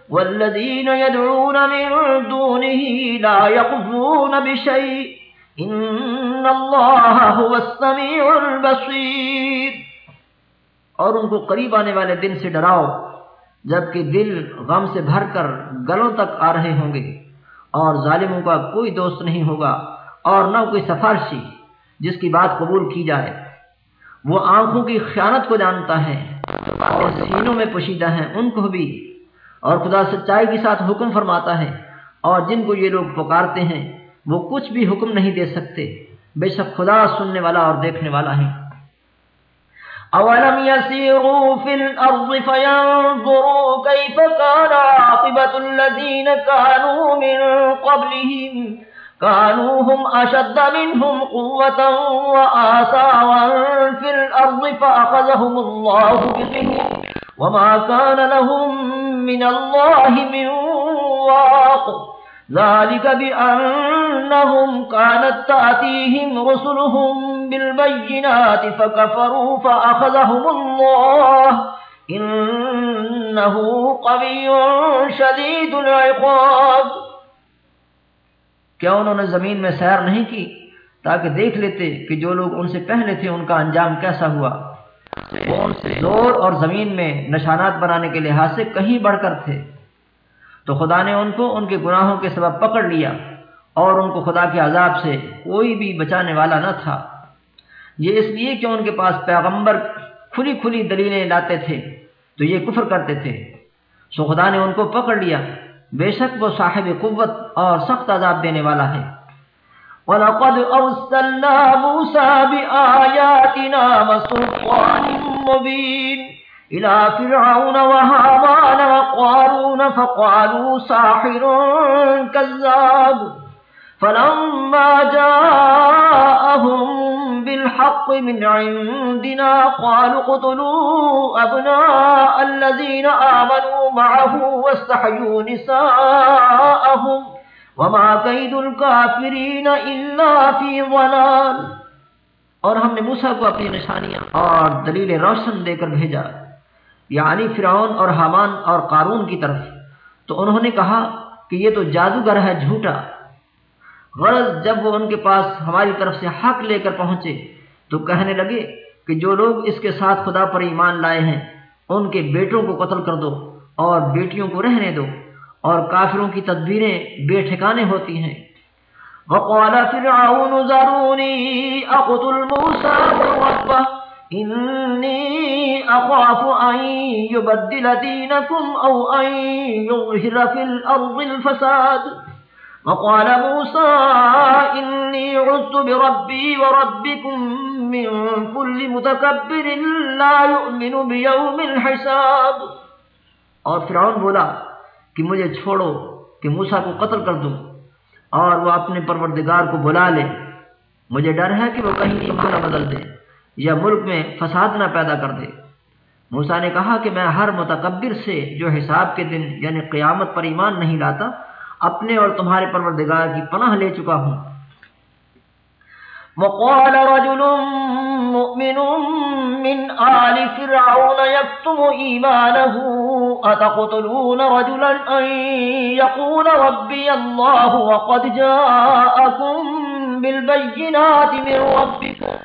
والذين يدعون من دونه لا يقضون بشيء. إن الله هو السميع البصير. اور ان کو قریب آنے والے دن سے ڈراؤ. جبکہ دل غم سے بھر کر گلوں تک آ رہے ہوں گے اور ظالموں کا کوئی دوست نہیں ہوگا اور نہ کوئی سفارشی جس کی بات قبول کی جائے۔ وہ آنکھوں کی خیانت کو جانتا ہے اور سینوں میں پوشیدہ ہیں ان کو بھی۔ اور خدا سچائی کے ساتھ حکم فرماتا ہے اور جن کو یہ لوگ پکارتے ہیں وہ کچھ بھی حکم نہیں دے سکتے۔ بے شک خدا سننے والا اور دیکھنے والا ہے۔ اولم يسيروا في الارض فينظروا كيف كان عاقبه الذين كانوا من قبلهم كانوا هم أشد منهم قوة وآساوا في الأرض فأخذهم الله بهم وما كان لهم من الله من واق ذلك بأنهم كانت تأتيهم رسلهم بالبينات فكفروا فأخذهم الله. إنه قوي شديد العقاب. کیا انہوں نے زمین میں سیر نہیں کی تاکہ دیکھ لیتے کہ جو لوگ ان سے پہلے تھے ان کا انجام کیسا ہوا؟ وہ ان سے زور اور زمین میں نشانات بنانے کے لحاظ سے کہیں بڑھ کر تھے۔ تو خدا نے ان کو ان کے گناہوں کے سبب پکڑ لیا اور ان کو خدا کے عذاب سے کوئی بھی بچانے والا نہ تھا۔ یہ اس لیے کہ ان کے پاس پیغمبر کھلی کھلی دلیلیں لاتے تھے، تو یہ کفر کرتے تھے۔ سو خدا نے ان کو پکڑ لیا۔ بے شک وہ صاحب قوت اور سخت عذاب دینے والا ہے۔ وَلَقَدْ أَرْسَلْنَا مُوسَى بِآيَاتِنَا وَسُلْطَانٍ مُبِينٍ۔ إِلَى فِرْعَوْنَ وَهَامَانَ وَقَارُونَ فَقَالُوا سَاحِرٌ كَذَّابٌ. فَلَمَّا جَاءَهُم بالحق من عندنا قالوا قتلوا أبناء الذين آمنوا معه واستحيوا نساءهم وما كيد الكافرين إلا في ضلال. اور ہم نے موسیٰ کو اپنی نشانیاں اور دلیل روشن دے کر بھیجا۔ یعنی فرعون اور حامان اور قارون کی طرف۔ تو انہوں نے کہا کہ یہ تو جادوگر ہے، جھوٹا۔ غرض جب وہ ان کے پاس ہماری طرف سے حق لے کر پہنچے، تو کہنے لگے کہ جو لوگ اس کے ساتھ خدا پر ایمان لائے ہیں، ان کے بیٹوں کو قتل کر دو اور بیٹیوں کو رہنے دو اور کافروں کی تدبیریں بے ٹھکانے ہوتی ہیں۔ وقال فرعون ذروني اقتل موسى وربه اني اخاف ان يبدل دينكم او ان يظهر في الارض الفساد. وقال موسى، إني عزت بربي وربكم من كل متكبر لا يؤمن بيوم الحساب. اور فرعون بولا کہ مجھے چھوڑو، کہ موسیٰ کو قتل کر دوں اور وہ اپنے پروردگار کو بلا لے۔ مجھے ڈر ہے کہ وہ کہیں ایمان بدل دے۔ یا ملک میں فساد نہ پیدا کر دے۔ موسیٰ نے کہا کہ میں ہر متکبر سے جو حساب کے دن یعنی قیامت پر ایمان نہیں لاتا، اپنے اور تمہارے پروردگار کی پناہ لے چکا ہوں۔ وقال رجل مؤمن من آل فرعون يكتم إيمانه، أتقتلون رجلا أن يقول ربي الله وقد جاءكم بالبينات من ربكم؟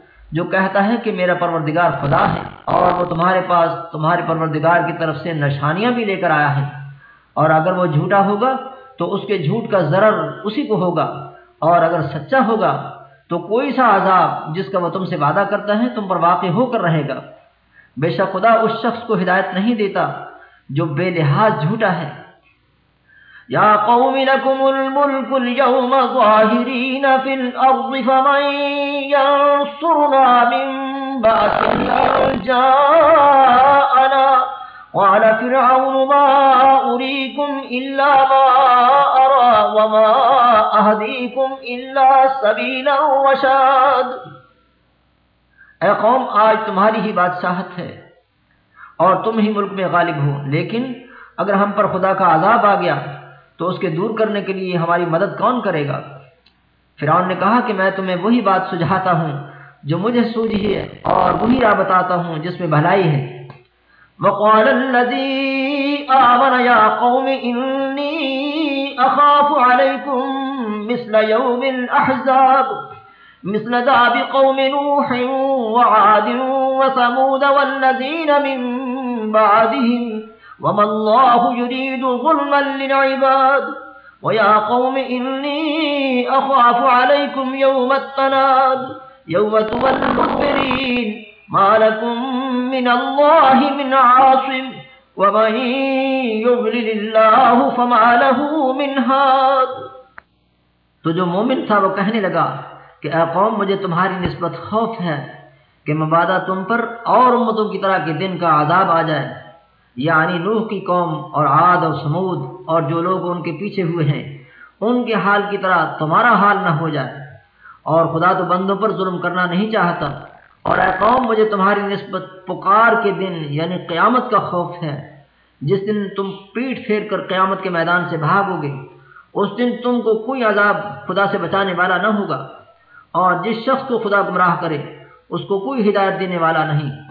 جو کہتا ہے کہ میرا پروردگار خدا ہے اور وہ تمہارے پاس، تمہارے پروردگار کی طرف سے نشانیاں بھی لے کر آیا ہے۔ اور اگر وہ جھوٹا ہوگا تو اس کے جھوٹ کا ضرر اسی کو ہوگا۔ اور اگر سچا ہوگا تو کوئی سا عذاب جس کا وہ تم سے وعدہ کرتا ہے، تم پر واقع ہو کر رہے گا۔ بے شک خدا اس شخص کو ہدایت نہیں دیتا جو بے لحاظ جھوٹا ہے۔ یا قوم لکم الملک اليوم ظاہرین فی الارض فمن ینصرنا من بات جاءنا قال فرعون ما أريكم إلا ما أرى وما أهديكم إلا سبيلا وشاد اے قوم، آج تمہاری ہی بادشاہت ہے اور تم ہی ملک میں غالب ہو، لیکن اگر ہم پر خدا کا عذاب آ گیا تو اس کے دور کرنے کے لیے ہماری مدد کون کرے گا؟ فرعون نے کہا کہ میں تمہیں وہی بات سجھاتا ہوں جو مجھے سوجھی ہے اور وہی راہ بتاتا ہوں جس میں بھلائی ہے۔ وقال الذي آمن يا قوم إني أخاف عليكم مثل يوم الأحزاب مثل داب قوم نوح وعاد وثمود والذين من بعدهم وما الله يريد ظلما للعباد ويا قوم إني أخاف عليكم يوم التناد يوم تولوا المدبرين ما لكم من الله من عاصم ومن يغلل الله فما له من هاد تو جو مومن تھا وہ کہنے لگا کہ اے قوم، مجھے تمہاری نسبت خوف ہے کہ مبادہ تم پر اور امتوں کی طرح کے دن کا عذاب آ جائے۔ یعنی نوح کی قوم اور عاد اور سمود اور جو لوگ ان کے پیچھے ہوئے ہیں، ان کے حال کی طرح تمہارا حال نہ ہو جائے۔ اور خدا تو بندوں پر ظلم کرنا نہیں چاہتا۔ اور اے قوم، مجھے تمہاری نسبت پکار کے دن یعنی قیامت کا خوف ہے۔ جس دن تم پیٹ پھیر کر قیامت کے میدان سے بھاگو گے، اس دن تم کو کوئی عذاب خدا سے بچانے والا نہ ہوگا۔ اور جس شخص کو خدا گمراہ کرے، اس کو کوئی ہدایت دینے والا نہیں۔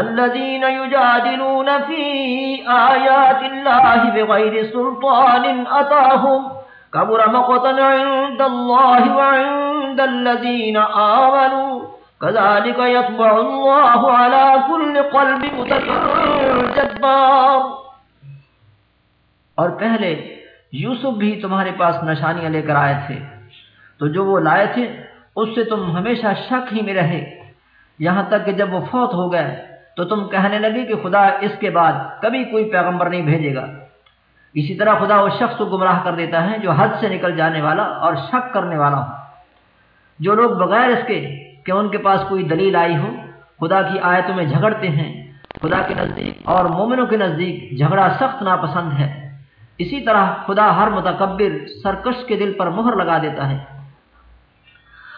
الذين يجادلون في آيات الله بغير سلطان أتاهم. كبر مقتا عند الله وعند الذين آمنوا. كذلك يطبع الله على كل قلب متكر جدبار اور پہلے یوسف بھی تمہارے پاس نشانیاں لے کر آئے تھے. تو جو وہ لائے تھے، اس سے تم ہمیشہ شک ہی میں رہے. یہاں تک کہ جب وہ فوت ہو گئے تو تم کہنے لگے کہ خدا اس کے بعد کبھی کوئی پیغمبر نہیں بھیجے گا۔ اسی طرح خدا اس شخص کو گمراہ کر دیتا ہے جو حد سے نکل جانے والا اور شک کرنے والا ہو۔ جو لوگ بغیر اس کے کہ ان کے پاس کوئی دلیل آئی ہو، خدا کی آیتوں میں جھگڑتے ہیں۔ خدا کے نزدیک اور مومنوں کے نزدیک جھگڑا سخت ناپسند ہے۔ اسی طرح خدا ہر متکبر سرکش کے دل پر مہر لگا دیتا ہے۔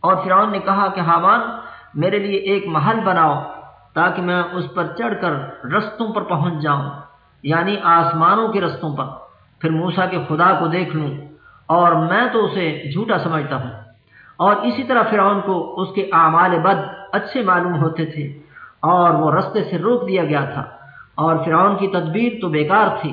اور فرعون نے کہا کہ حامان، میرے لیے ایک محل بناؤ تاکہ میں اس پر چڑھ کر رستوں پر پہنچ جاؤں یعنی آسمانوں کے رستوں پر۔ پھر موسا کے خدا کو دیکھ لوں اور میں تو اسے جھوٹا سمجھتا ہوں۔ اور اسی طرح فرعون کو اس کے اعمال بد اچھے معلوم ہوتے تھے اور وہ رستے سے روک دیا گیا تھا۔ اور فرعون کی تدبیر تو بیکار تھی۔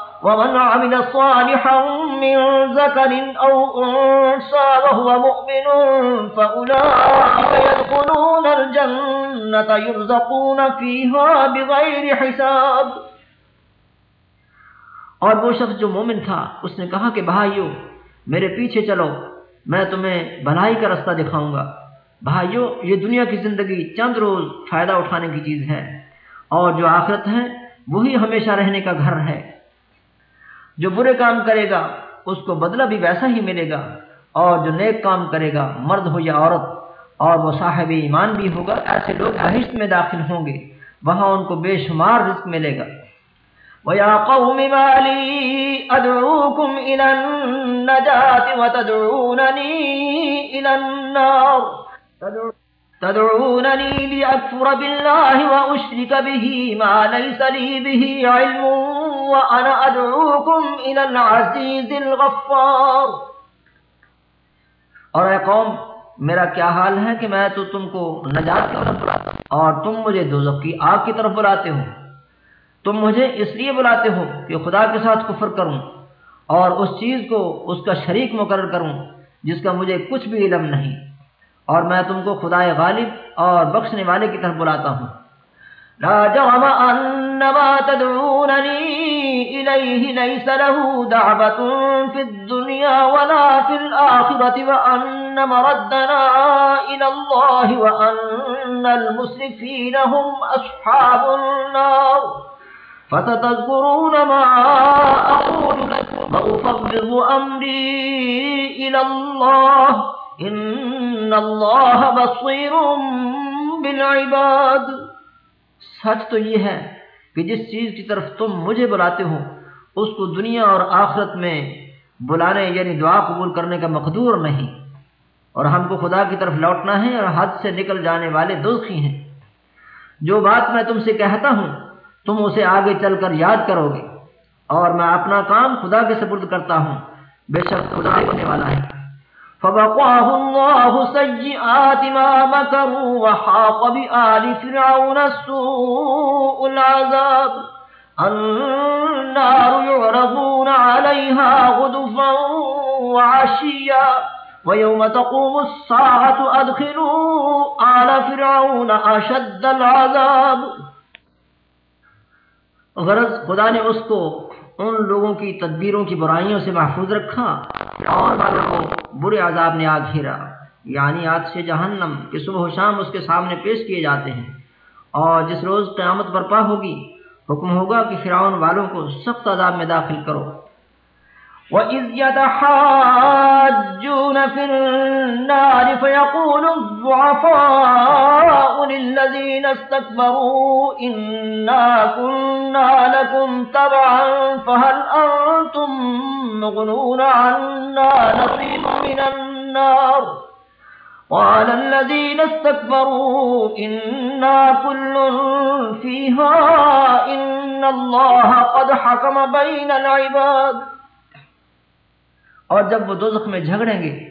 ومن عمل صالحا من ذكر أو أنسى وهو مؤمن فأولئك يدخلون الجنة يرزقون فيها بغير حساب. اور وہ شخص جو مومن تھا، اس نے کہا کہ بھائیو، میرے پیچھے چلو، میں تمہیں بھلائی کا رستہ دکھاؤں گا۔ بھائیو، یہ دنیا کی زندگی چند روز فائدہ اٹھانے کی چیز ہے، اور جو آخرت ہے، وہی ہمیشہ رہنے کا گھر ہے۔ جو برے کام کرے گا، اس کو بدلہ بھی ویسا ہی ملے گا۔ اور جو نیک کام کرے گا، مرد ہو یا عورت، اور وہ صاحب ایمان بھی ہوگا، ایسے لوگ بہشت میں داخل ہوں گے، وہاں ان کو بے شمار رزق ملے گا۔ وَيَا قَوْمِ مَا لِي أَدْعُوكُمْ إِلَى النَّجَاةِ وَتَدْعُونَنِي إِلَى النَّارِ۔ تدعونني لأكفر بالله وأشرك به ما ليس لي به علم وأنا أدعوكم إلى العزيز الغفار۔ اور اے قوم، میرا کیا حال ہے کہ میں تو تم کو نجات کی طرف بلاتا ہوں اور تم مجھے دوزخ کی آگ کی طرف بلاتے ہو۔ تم مجھے اس لیے بلاتے ہو کہ خدا کے ساتھ کفر کروں اور اس چیز کو اس کا شریک مقرر کروں جس کا مجھے کچھ بھی علم نہیں۔ اور میں تم کو خدا غالب اور بخشنے والے کی طرف بلاتا ہوں۔ لا جرم انما تدعونني اليه ليس له دعوة في الدنيا ولا في الآخرة وأن مردنا إلى الله وأن المسرفين هم أصحاب النار۔ فتتذكرون ما أقول لكم وأفضل أمري إلى الله۔ ان اللہ بصیر بالعباد سچ تو یہ ہے کہ جس چیز کی طرف تم مجھے بلاتے ہو، اس کو دنیا اور آخرت میں بلانے یعنی دعا قبول کرنے کا مقدور نہیں۔ اور ہم کو خدا کی طرف لوٹنا ہے اور حد سے نکل جانے والے دوستی ہیں۔ جو بات میں تم سے کہتا ہوں، تم اسے آگے چل کر یاد کرو گے اور میں اپنا کام خدا کے سپرد کرتا ہوں۔ بے شک خدا ہونے والا ہے۔ فبقاه الله سيئات ما مكروا وحاق بآل فرعون السوء العذاب. النار يعرضون عليها غدفا وعشيا ويوم تقوم الساعة أدخلوا آل فرعون أشد العذاب. غرض خدا نے اس کو ان لوگوں کی تدبیروں کی برائیوں سے محفوظ رکھا اور والوں کو برے عذاب نے آ گھیرا۔ یعنی آج سے جہنم کہ صبح و شام اس کے سامنے پیش کیے جاتے ہیں۔ اور جس روز قیامت برپا ہوگی، حکم ہوگا کہ فرعون والوں کو سخت عذاب میں داخل کرو۔ وَإِذْ يَتَحَاجُّونَ فِي النَّارِ فَيَقُولُ الضُّعَفَاءُ لِلَّذِينَ اسْتَكْبَرُوا إِنَّا كُنَّا لَكُمْ تَبَعًا فَهَلْ أَنْتُمْ مُغْنُونَ عَنَّا نَصِيبًا مِنَ النَّارِ قال الذين استكبروا إنا كل فيها إن الله قد حكم بين العباد اور جب وہ دوزخ میں جھگڑیں گے،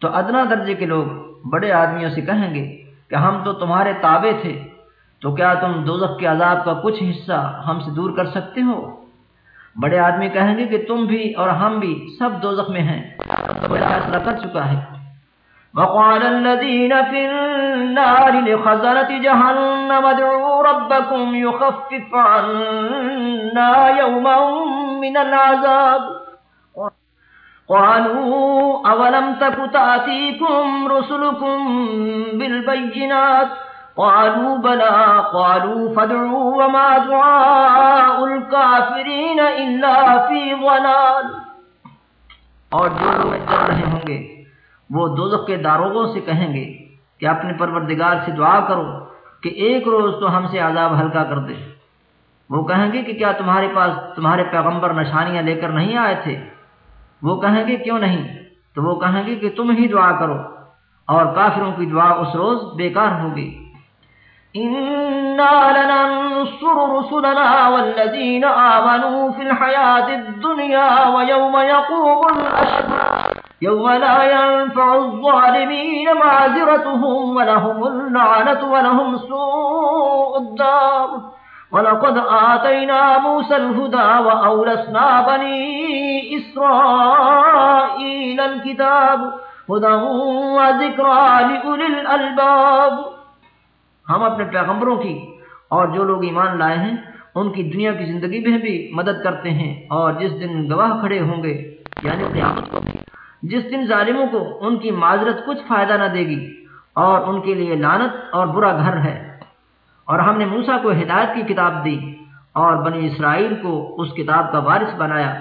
تو ادنا درجے کے لوگ بڑے آدمیوں سے کہیں گے کہ ہم تو تمہارے تابع تھے، تو کیا تم دوزخ کے عذاب کا کچھ حصہ ہم سے دور کر سکتے ہو؟ بڑے آدمی کہیں گے کہ تم بھی اور ہم بھی سب دوزخ میں ہیں۔ فیصلہ کر چکا ہے۔ وقال الذين في النار لخزنة جهنم ادعوا ربكم يخفف عنا يوما من العذاب۔ قالوا أولم تك تأتيكم رسلكم بالبينات قالوا بلى قالوا فادعوا وما دعاء الكافرين إلا في ضلال اور جو لوگ چل رہے ہوں گے، وہ دوزخ کے داروغوں سے کہیں گے کہ اپنے پروردگار سے دعا کرو کہ ایک روز تو ہم سے عذاب ہلکا کر دے۔ وہ کہیں گے کہ کیا تمہارے پاس، تمہارے پیغمبر نشانیاں لے کر نہیں آئے تھے؟ وہ کہیں گے کیوں نہیں؟ تو وہ کہیں گے کہ تم ہی دعا کرو، اور کافروں کی دعا اس روز بیکار ہوگی۔ إنا لننصر رسلنا والذين آمنوا في الحياة الدنيا ويوم يقوم الأشهر يوم لا ينفع الظالمين معذرتهم ولهم اللعنة ولهم سوء الدار ولقد آتينا موسى الهدى وأولسنا بني إسرائيل الكتاب هدى وذكرى لأولي الألباب ہم اپنے پیغمبروں کی اور جو لوگ ایمان لائے ہیں، ان کی دنیا کی زندگی میں بھی مدد کرتے ہیں اور جس دن گواہ کھڑے ہوں گے یعنی قیامت کو بھی، جس دن ظالموں کو ان کی معذرت کچھ فائدہ نہ دے گی اور ان کے لیے لانت اور برا گھر ہے۔ اور ہم نے موسا کو ہدایت کی کتاب دی اور بنی اسرائیل کو اس کتاب کا وارث بنایا۔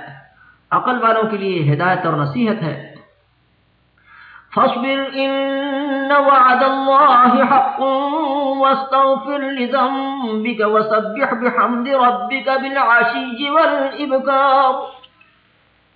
عقل والوں کے لیے ہدایت اور نصیحت ہے۔ فاصبر إن وعد الله حق واستغفر لذنبك وسبح بحمد ربك بالعشي والإبكار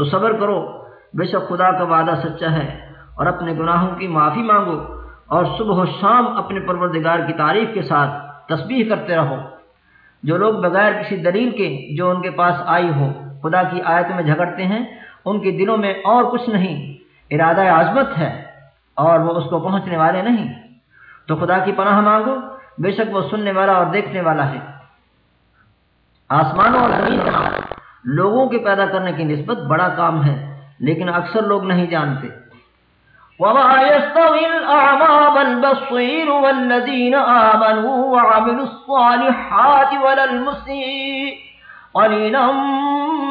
تو صبر کرو۔ بے شک خدا کا وعدہ سچا ہے اور اپنے گناہوں کی معافی مانگو اور صبح و شام اپنے پروردگار کی تعریف کے ساتھ تسبیح کرتے رہو۔ جو لوگ بغیر کسی دلیل کے جو ان کے پاس آئی ہو خدا کی آیت میں جھگڑتے ہیں، ان کے دلوں میں اور کچھ نہیں۔ ارادہ عظمت ہے اور وہ اس کو پہنچنے والے نہیں۔ تو خدا کی پناہ مانگو، بے شک وہ سننے والا اور دیکھنے والا ہے۔ آسمانوں اور زمین کا لوگوں کے پیدا کرنے کی نسبت بڑا کام ہے، لیکن اکثر لوگ نہیں جانتے۔ وما يستوي الأعمى والذين آمنوا وعملوا الصالحات ولا المسيء قليلا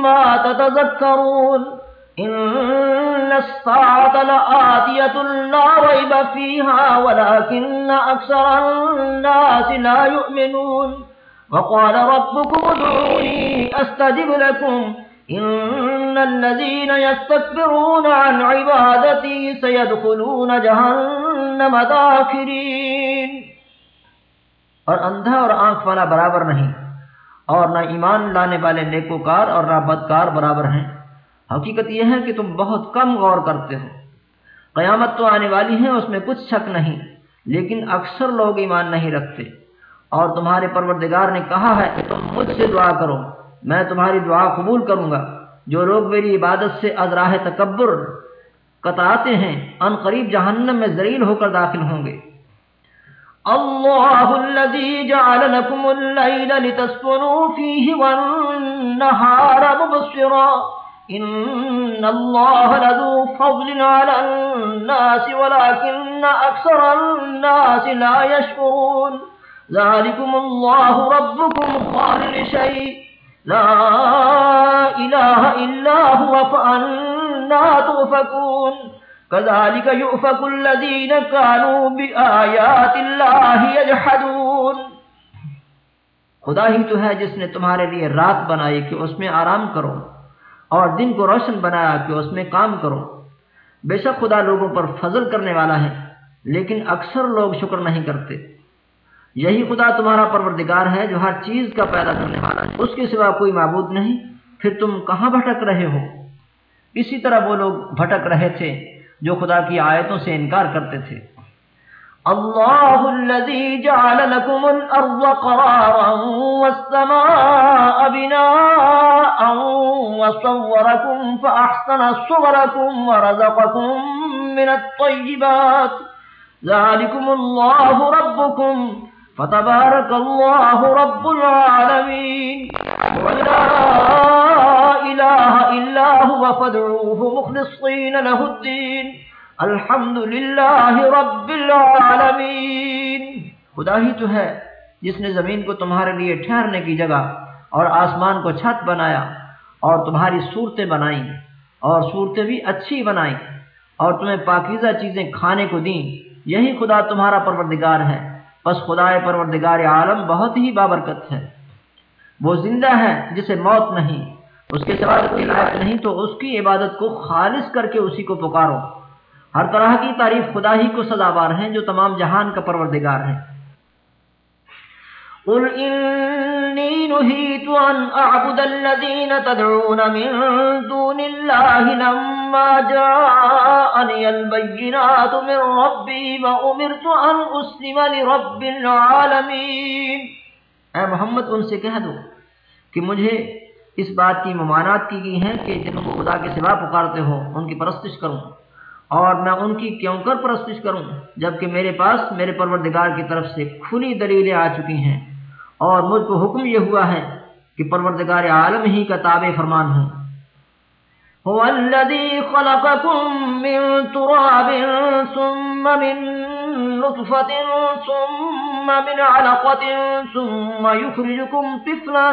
ما تتذكرون إن الساعة لآتية لا ريب فيها ولكن أكثر الناس لا يؤمنون وقال ربكم ادعوني أستجب لكم. إن الذين يستكبرون عن عبادتي سيدخلون جهنم داخرين. اور اندھا اور آنکھ والا برابر نہیں، اور نہ ایمان لانے والے نیکوکار اور نہ بدکار برابر ہیں۔ حقیقت یہ ہے کہ تم بہت کم غور کرتے ہو۔ قیامت تو آنے والی ہے، اس میں کچھ شک نہیں، لیکن اکثر لوگ ایمان نہیں رکھتے۔ اور تمہارے پروردگار نے کہا ہے کہ تم مجھ سے دعا کرو، میں تمہاری دعا قبول کروں گا۔ جو لوگ میری عبادت سے ازراہ تکبر قطعاتے ہیں، ان قریب جہنم میں ذلیل ہو کر داخل ہوں گے۔ الله الذي جعل لكم الليل لتسكنوا فيه والنهار مبصرا۔ إن الله لذو فضل على الناس ولكن أكثر الناس لا يشكرون ذلكم الله ربكم خالق شيء لا إله إلا هو فأنا تغفكون كذلك يؤفك الذين كانوا بآيات الله يجحدون. خدا ہی تو ہے جس نے تمہارے لیے رات بنائی کہ اس میں آرام کرو اور دن کو روشن بنایا کہ اس میں کام کرو. بے شک خدا لوگوں پر فضل کرنے والا ہے، لیکن اکثر لوگ شکر نہیں کرتے۔ یہی خدا تمہارا پروردگار ہے جو ہر چیز کا پیدا کرنے والا ہے۔ اس کے سوا کوئی معبود نہیں۔ پھر تم کہاں بھٹک رہے ہو؟ اسی طرح وہ لوگ بھٹک رہے تھے جو خدا کی آیتوں سے انکار کرتے تھے۔ اللہ الذي جعل لكم الارض قرارا والسماء بناء وصوركم فاحسن صوركم ورزقكم من الطيبات ذلكم الله ربكم فتبارك الله رب العالمين. ولا إله إلا هو فادعوه مخلصين له الدين. الحمد لله رب العالمين. خدا ہی تو ہے جس نے زمین کو تمہارے لیے ٹھہرنے کی جگہ اور آسمان کو چھت بنایا اور تمہاری صورتیں بنائیں اور صورتیں بھی اچھی بنائیں اور تمہیں پاکیزہ چیزیں کھانے کو دیں، یہی خدا تمہارا پروردگار ہے۔ بس خدا پروردگار عالم بہت ہی بابرکت ہے۔ وہ زندہ ہے جسے موت نہیں، اس کے سوا کوئی لائق نہیں، تو اس کی عبادت کو خالص کر کے اسی کو پکارو۔ ہر طرح کی تعریف خدا ہی کو سزاوار ہیں جو تمام جہان کا پروردگار ہے قل إني نهيت أن أعبد الذين تدعون من دون الله لما جاءني البينات من ربي وأمرت أن أسلم لرب العالمين۔ اے محمد، ان سے کہہ دو کہ مجھے اس بات کی ممانات کی گئی ہیں کہ جن کو خدا کے سوا پکارتے ہو، ان کی پرستش کروں۔ اور میں ان کی کیوں کر پرستش کروں، جبکہ میرے پاس میرے پروردگار کی طرف سے کھلی دلیلیں آ چکی ہیں۔ اور مجھ کو حکم یہ ہوا ہے کہ پروردگار عالم ہی کا تابع فرمان ہوں۔ هو الذي خلقكم من تراب ثم من نطفة ثم من علقة ثم يخرجكم طفلا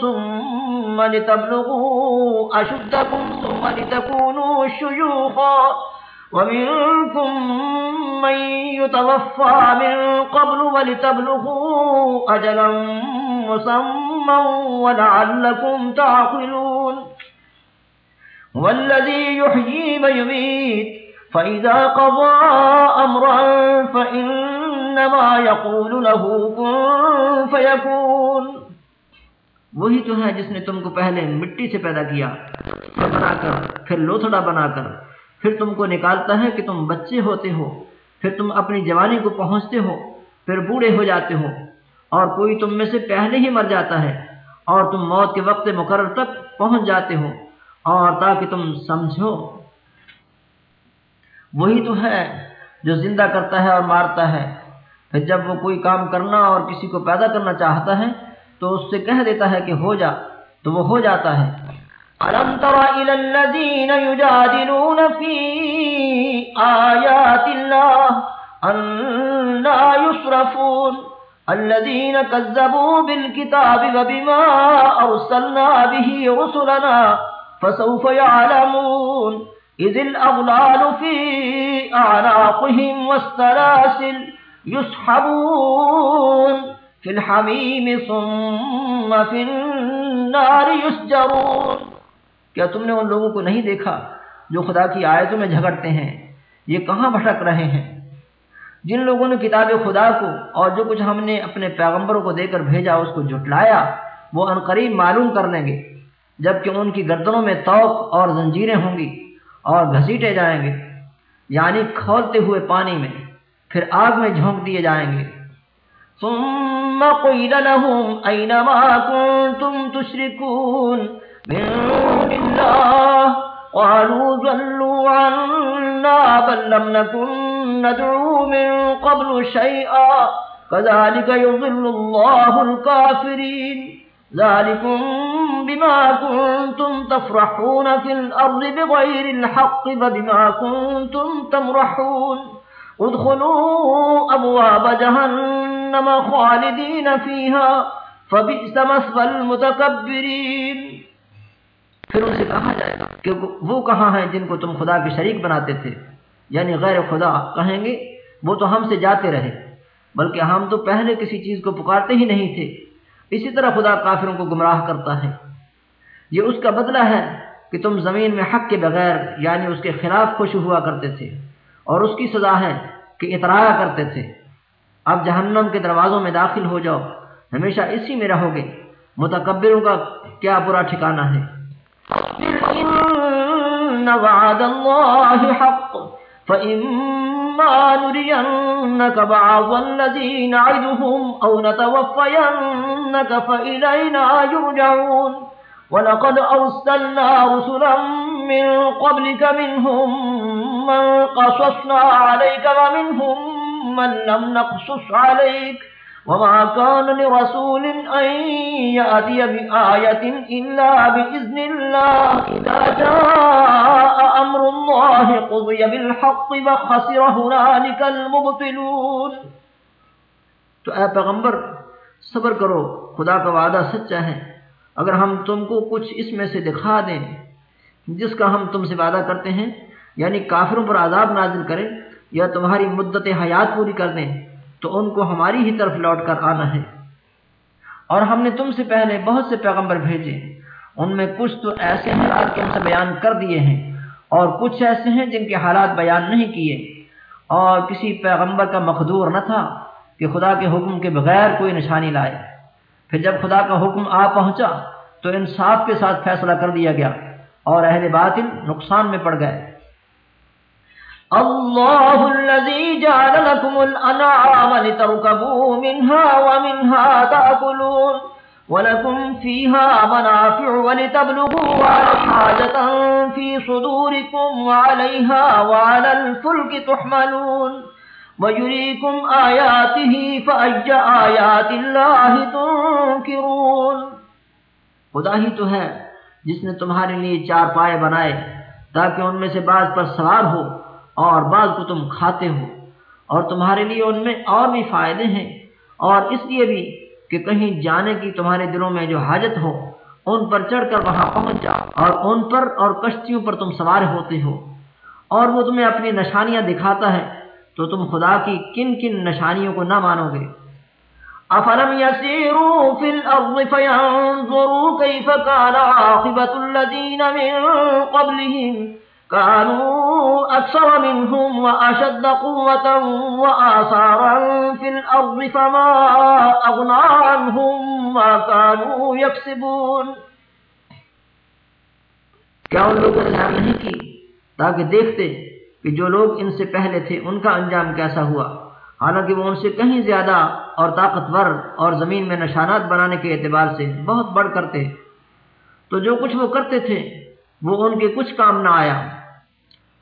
ثم لتبلغوا أشدكم ثم لتكونوا شيوخا ومنكم من يتوفى من قبل ولتبلغوا أجلا مسمى ولعلكم تعقلون والذي يحيي ويميت فإذا قضى أمرا فإنما يقول له كن فيكون وہی تو ہے جس نے تم کو پہلے مٹی سے پیدا کیا، بنا کر، پھر لوتھڑا بنا کر پھر تم کو نکالتا ہے کہ تم بچے ہوتے ہو، پھر تم اپنی جوانی کو پہنچتے ہو، پھر بوڑھے ہو جاتے ہو، اور کوئی تم میں سے پہلے ہی مر جاتا ہے، اور تم موت کے وقت مقرر تک پہنچ جاتے ہو، اور تاکہ تم سمجھو۔ وہی تو ہے جو زندہ کرتا ہے اور مارتا ہے۔ پھر جب وہ کوئی کام کرنا اور کسی کو پیدا کرنا چاہتا ہے، تو اس سے کہہ دیتا ہے کہ ہو جا، تو وہ ہو جاتا ہے۔ ألم تر إلى الذين يجادلون في آيات الله أن لا يصرفون؟ الذين كذبوا بالكتاب وبما أرسلنا به رسلنا فسوف يعلمون. إذ الأغلال في أعناقهم والسلاسل يسحبون. في الحميم ثم في النار يسجرون. کیا تم نے ان لوگوں کو نہیں دیکھا جو خدا کی آیتوں میں جھگڑتے ہیں؟ یہ کہاں بھٹک رہے ہیں؟ جن لوگوں نے کتاب خدا کو اور جو کچھ ہم نے اپنے پیغمبروں کو دے کر بھیجا، اس کو جھٹلایا، وہ قریب معلوم کر لیں گے، جبکہ ان کی گردنوں میں توق اور زنجیریں ہوں گی اور گھسیٹے جائیں گے یعنی کھولتے ہوئے پانی میں، پھر آگ میں جھونک دیے جائیں گے۔ ثم قيل لهم أينما كنتم تشركون من دون الله قالوا ذلوا عنا بل لم نكن ندعو من قبل شيئا. كذلك يضل الله الكافرين. ذلكم بما كنتم تفرحون في الأرض بغير الحق فبما كنتم تمرحون. ادخلوا أبواب جهنم خالدين فيها. فبئس مسفى المتكبرين. پھر ان سے کہا جائے گا کہ وہ کہاں ہیں جن کو تم خدا کے شریک بناتے تھے؟ یعنی غیر خدا کہیں گے، وہ تو ہم سے جاتے رہے، بلکہ ہم تو پہلے کسی چیز کو پکارتے ہی نہیں تھے۔ اسی طرح خدا کافروں کو گمراہ کرتا ہے۔ یہ اس کا بدلہ ہے کہ تم زمین میں حق کے بغیر یعنی اس کے خلاف خوش ہوا کرتے تھے، اور اس کی سزا ہے کہ اطراع کرتے تھے۔ اب جہنم کے دروازوں میں داخل ہو جاؤ، ہمیشہ اسی میں رہو گے۔ متکبروں کا کیا برا ٹھکانہ ہے؟ إن وعد الله حق. فإما نرينك بعض الذي نعدهم أو نتوفينك فإلينا يرجعون. ولقد أرسلنا رسلا من قبلك منهم من قصصنا عليك ومنهم من لم نقصص عليك. وما كان لرسول أن يأتي بآية إلا بإذن الله إذا جاء أمر الله قضي بالحق وخسر هنالك المبطلون تو اے پیغمبر، صبر کرو، خدا کا وعدہ سچا ہے۔ اگر ہم تم کو کچھ اس میں سے دکھا دیں، جس کا ہم تم سے وعدہ کرتے ہیں یعنی کافروں پر عذاب نازل کریں یا تمہاری مدت حیات پوری کر دیں تو ان کو ہماری ہی طرف لوٹ کر آنا ہے۔ اور ہم نے تم سے پہلے بہت سے پیغمبر بھیجے۔ ان میں کچھ تو ایسے حالات کے ہم سے بیان کر دیے ہیں اور کچھ ایسے ہیں جن کے حالات بیان نہیں کیے۔ اور کسی پیغمبر کا مقدور نہ تھا کہ خدا کے حکم کے بغیر کوئی نشانی لائے۔ پھر جب خدا کا حکم آ پہنچا تو انصاف کے ساتھ فیصلہ کر دیا گیا اور اہل باطل نقصان میں پڑ گئے۔ الله الذي جعل لكم الأنعام لتركبوا منها ومنها تأكلون ولكم فيها منافع ولتبلغوا على حاجة في صدوركم وعليها وعلى الفلك تحملون ويريكم آياته فأي آيات الله تنكرون خدا ہی تو ہے جس نے تمہارے لیے چار پائے بنائے تاکہ ان میں سے بعض پر سوار ہو اور بعض کو تم کھاتے ہو اور تمہارے لیے ان میں اور بھی فائدے ہیں اور اس لیے بھی کہ کہیں جانے کی تمہارے دلوں میں جو حاجت ہو، ان پر چڑھ کر وہاں پہنچ جاؤ اور ان پر اور کشتیوں پر تم سوار ہوتے ہو۔ اور وہ تمہیں اپنی نشانیاں دکھاتا ہے، تو تم خدا کی کن کن نشانیوں کو نہ مانو گے۔ افلم يسيروا في الارض فينظروا كيف كان عاقبه الذين من قبلهم كانوا أكثر منهم وأشد قوة وآثارا في الأرض فما أغنى عنهم ما كانوا يكسبون. کیا ان لوگوں نے دھیان نہیں کی؟ تاکہ دیکھتے کہ جو لوگ ان سے پہلے تھے، ان کا انجام کیسا ہوا؟ حالانکہ وہ ان سے کہیں زیادہ اور طاقتور اور زمین میں نشانات بنانے کے اعتبار سے بہت بڑھ کرتے۔ تو جو کچھ وہ کرتے تھے، وہ ان کے کچھ کام نہ آیا۔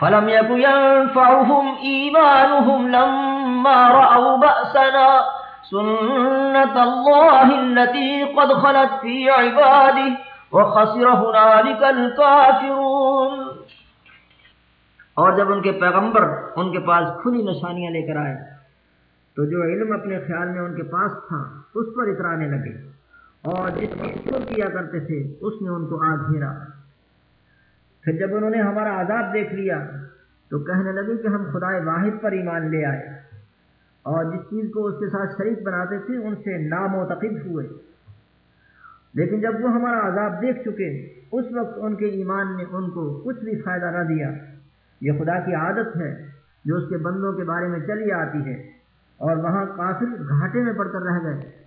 فلم يكن ينفعهم إيمانهم لما رأوا بأسنا سنة الله التي قد خلت في عباده وخسر هنالك الكافرون۔ اور جب ان کے پیغمبر ان کے پاس کھلی نشانیاں لے کر آئے، تو جو علم اپنے خیال میں ان کے پاس تھا، اس پر اترانے لگے۔ اور جس پر کیا کرتے تھے، اس نے ان کو آگ گھیرا پھر جب انہوں نے ہمارا عذاب دیکھ لیا، تو کہنے لگے کہ ہم خدائے واحد پر ایمان لے آئے۔ اور جس چیز کو اس کے ساتھ شریک بناتے تھے، ان سے نامعتقد ہوئے۔ لیکن جب وہ ہمارا عذاب دیکھ چکے، اس وقت ان کے ایمان نے ان کو کچھ بھی فائدہ نہ دیا۔ یہ خدا کی عادت ہے جو اس کے بندوں کے بارے میں چلی آتی ہے اور وہاں کافر گھاٹے میں پڑ کر رہ گئے۔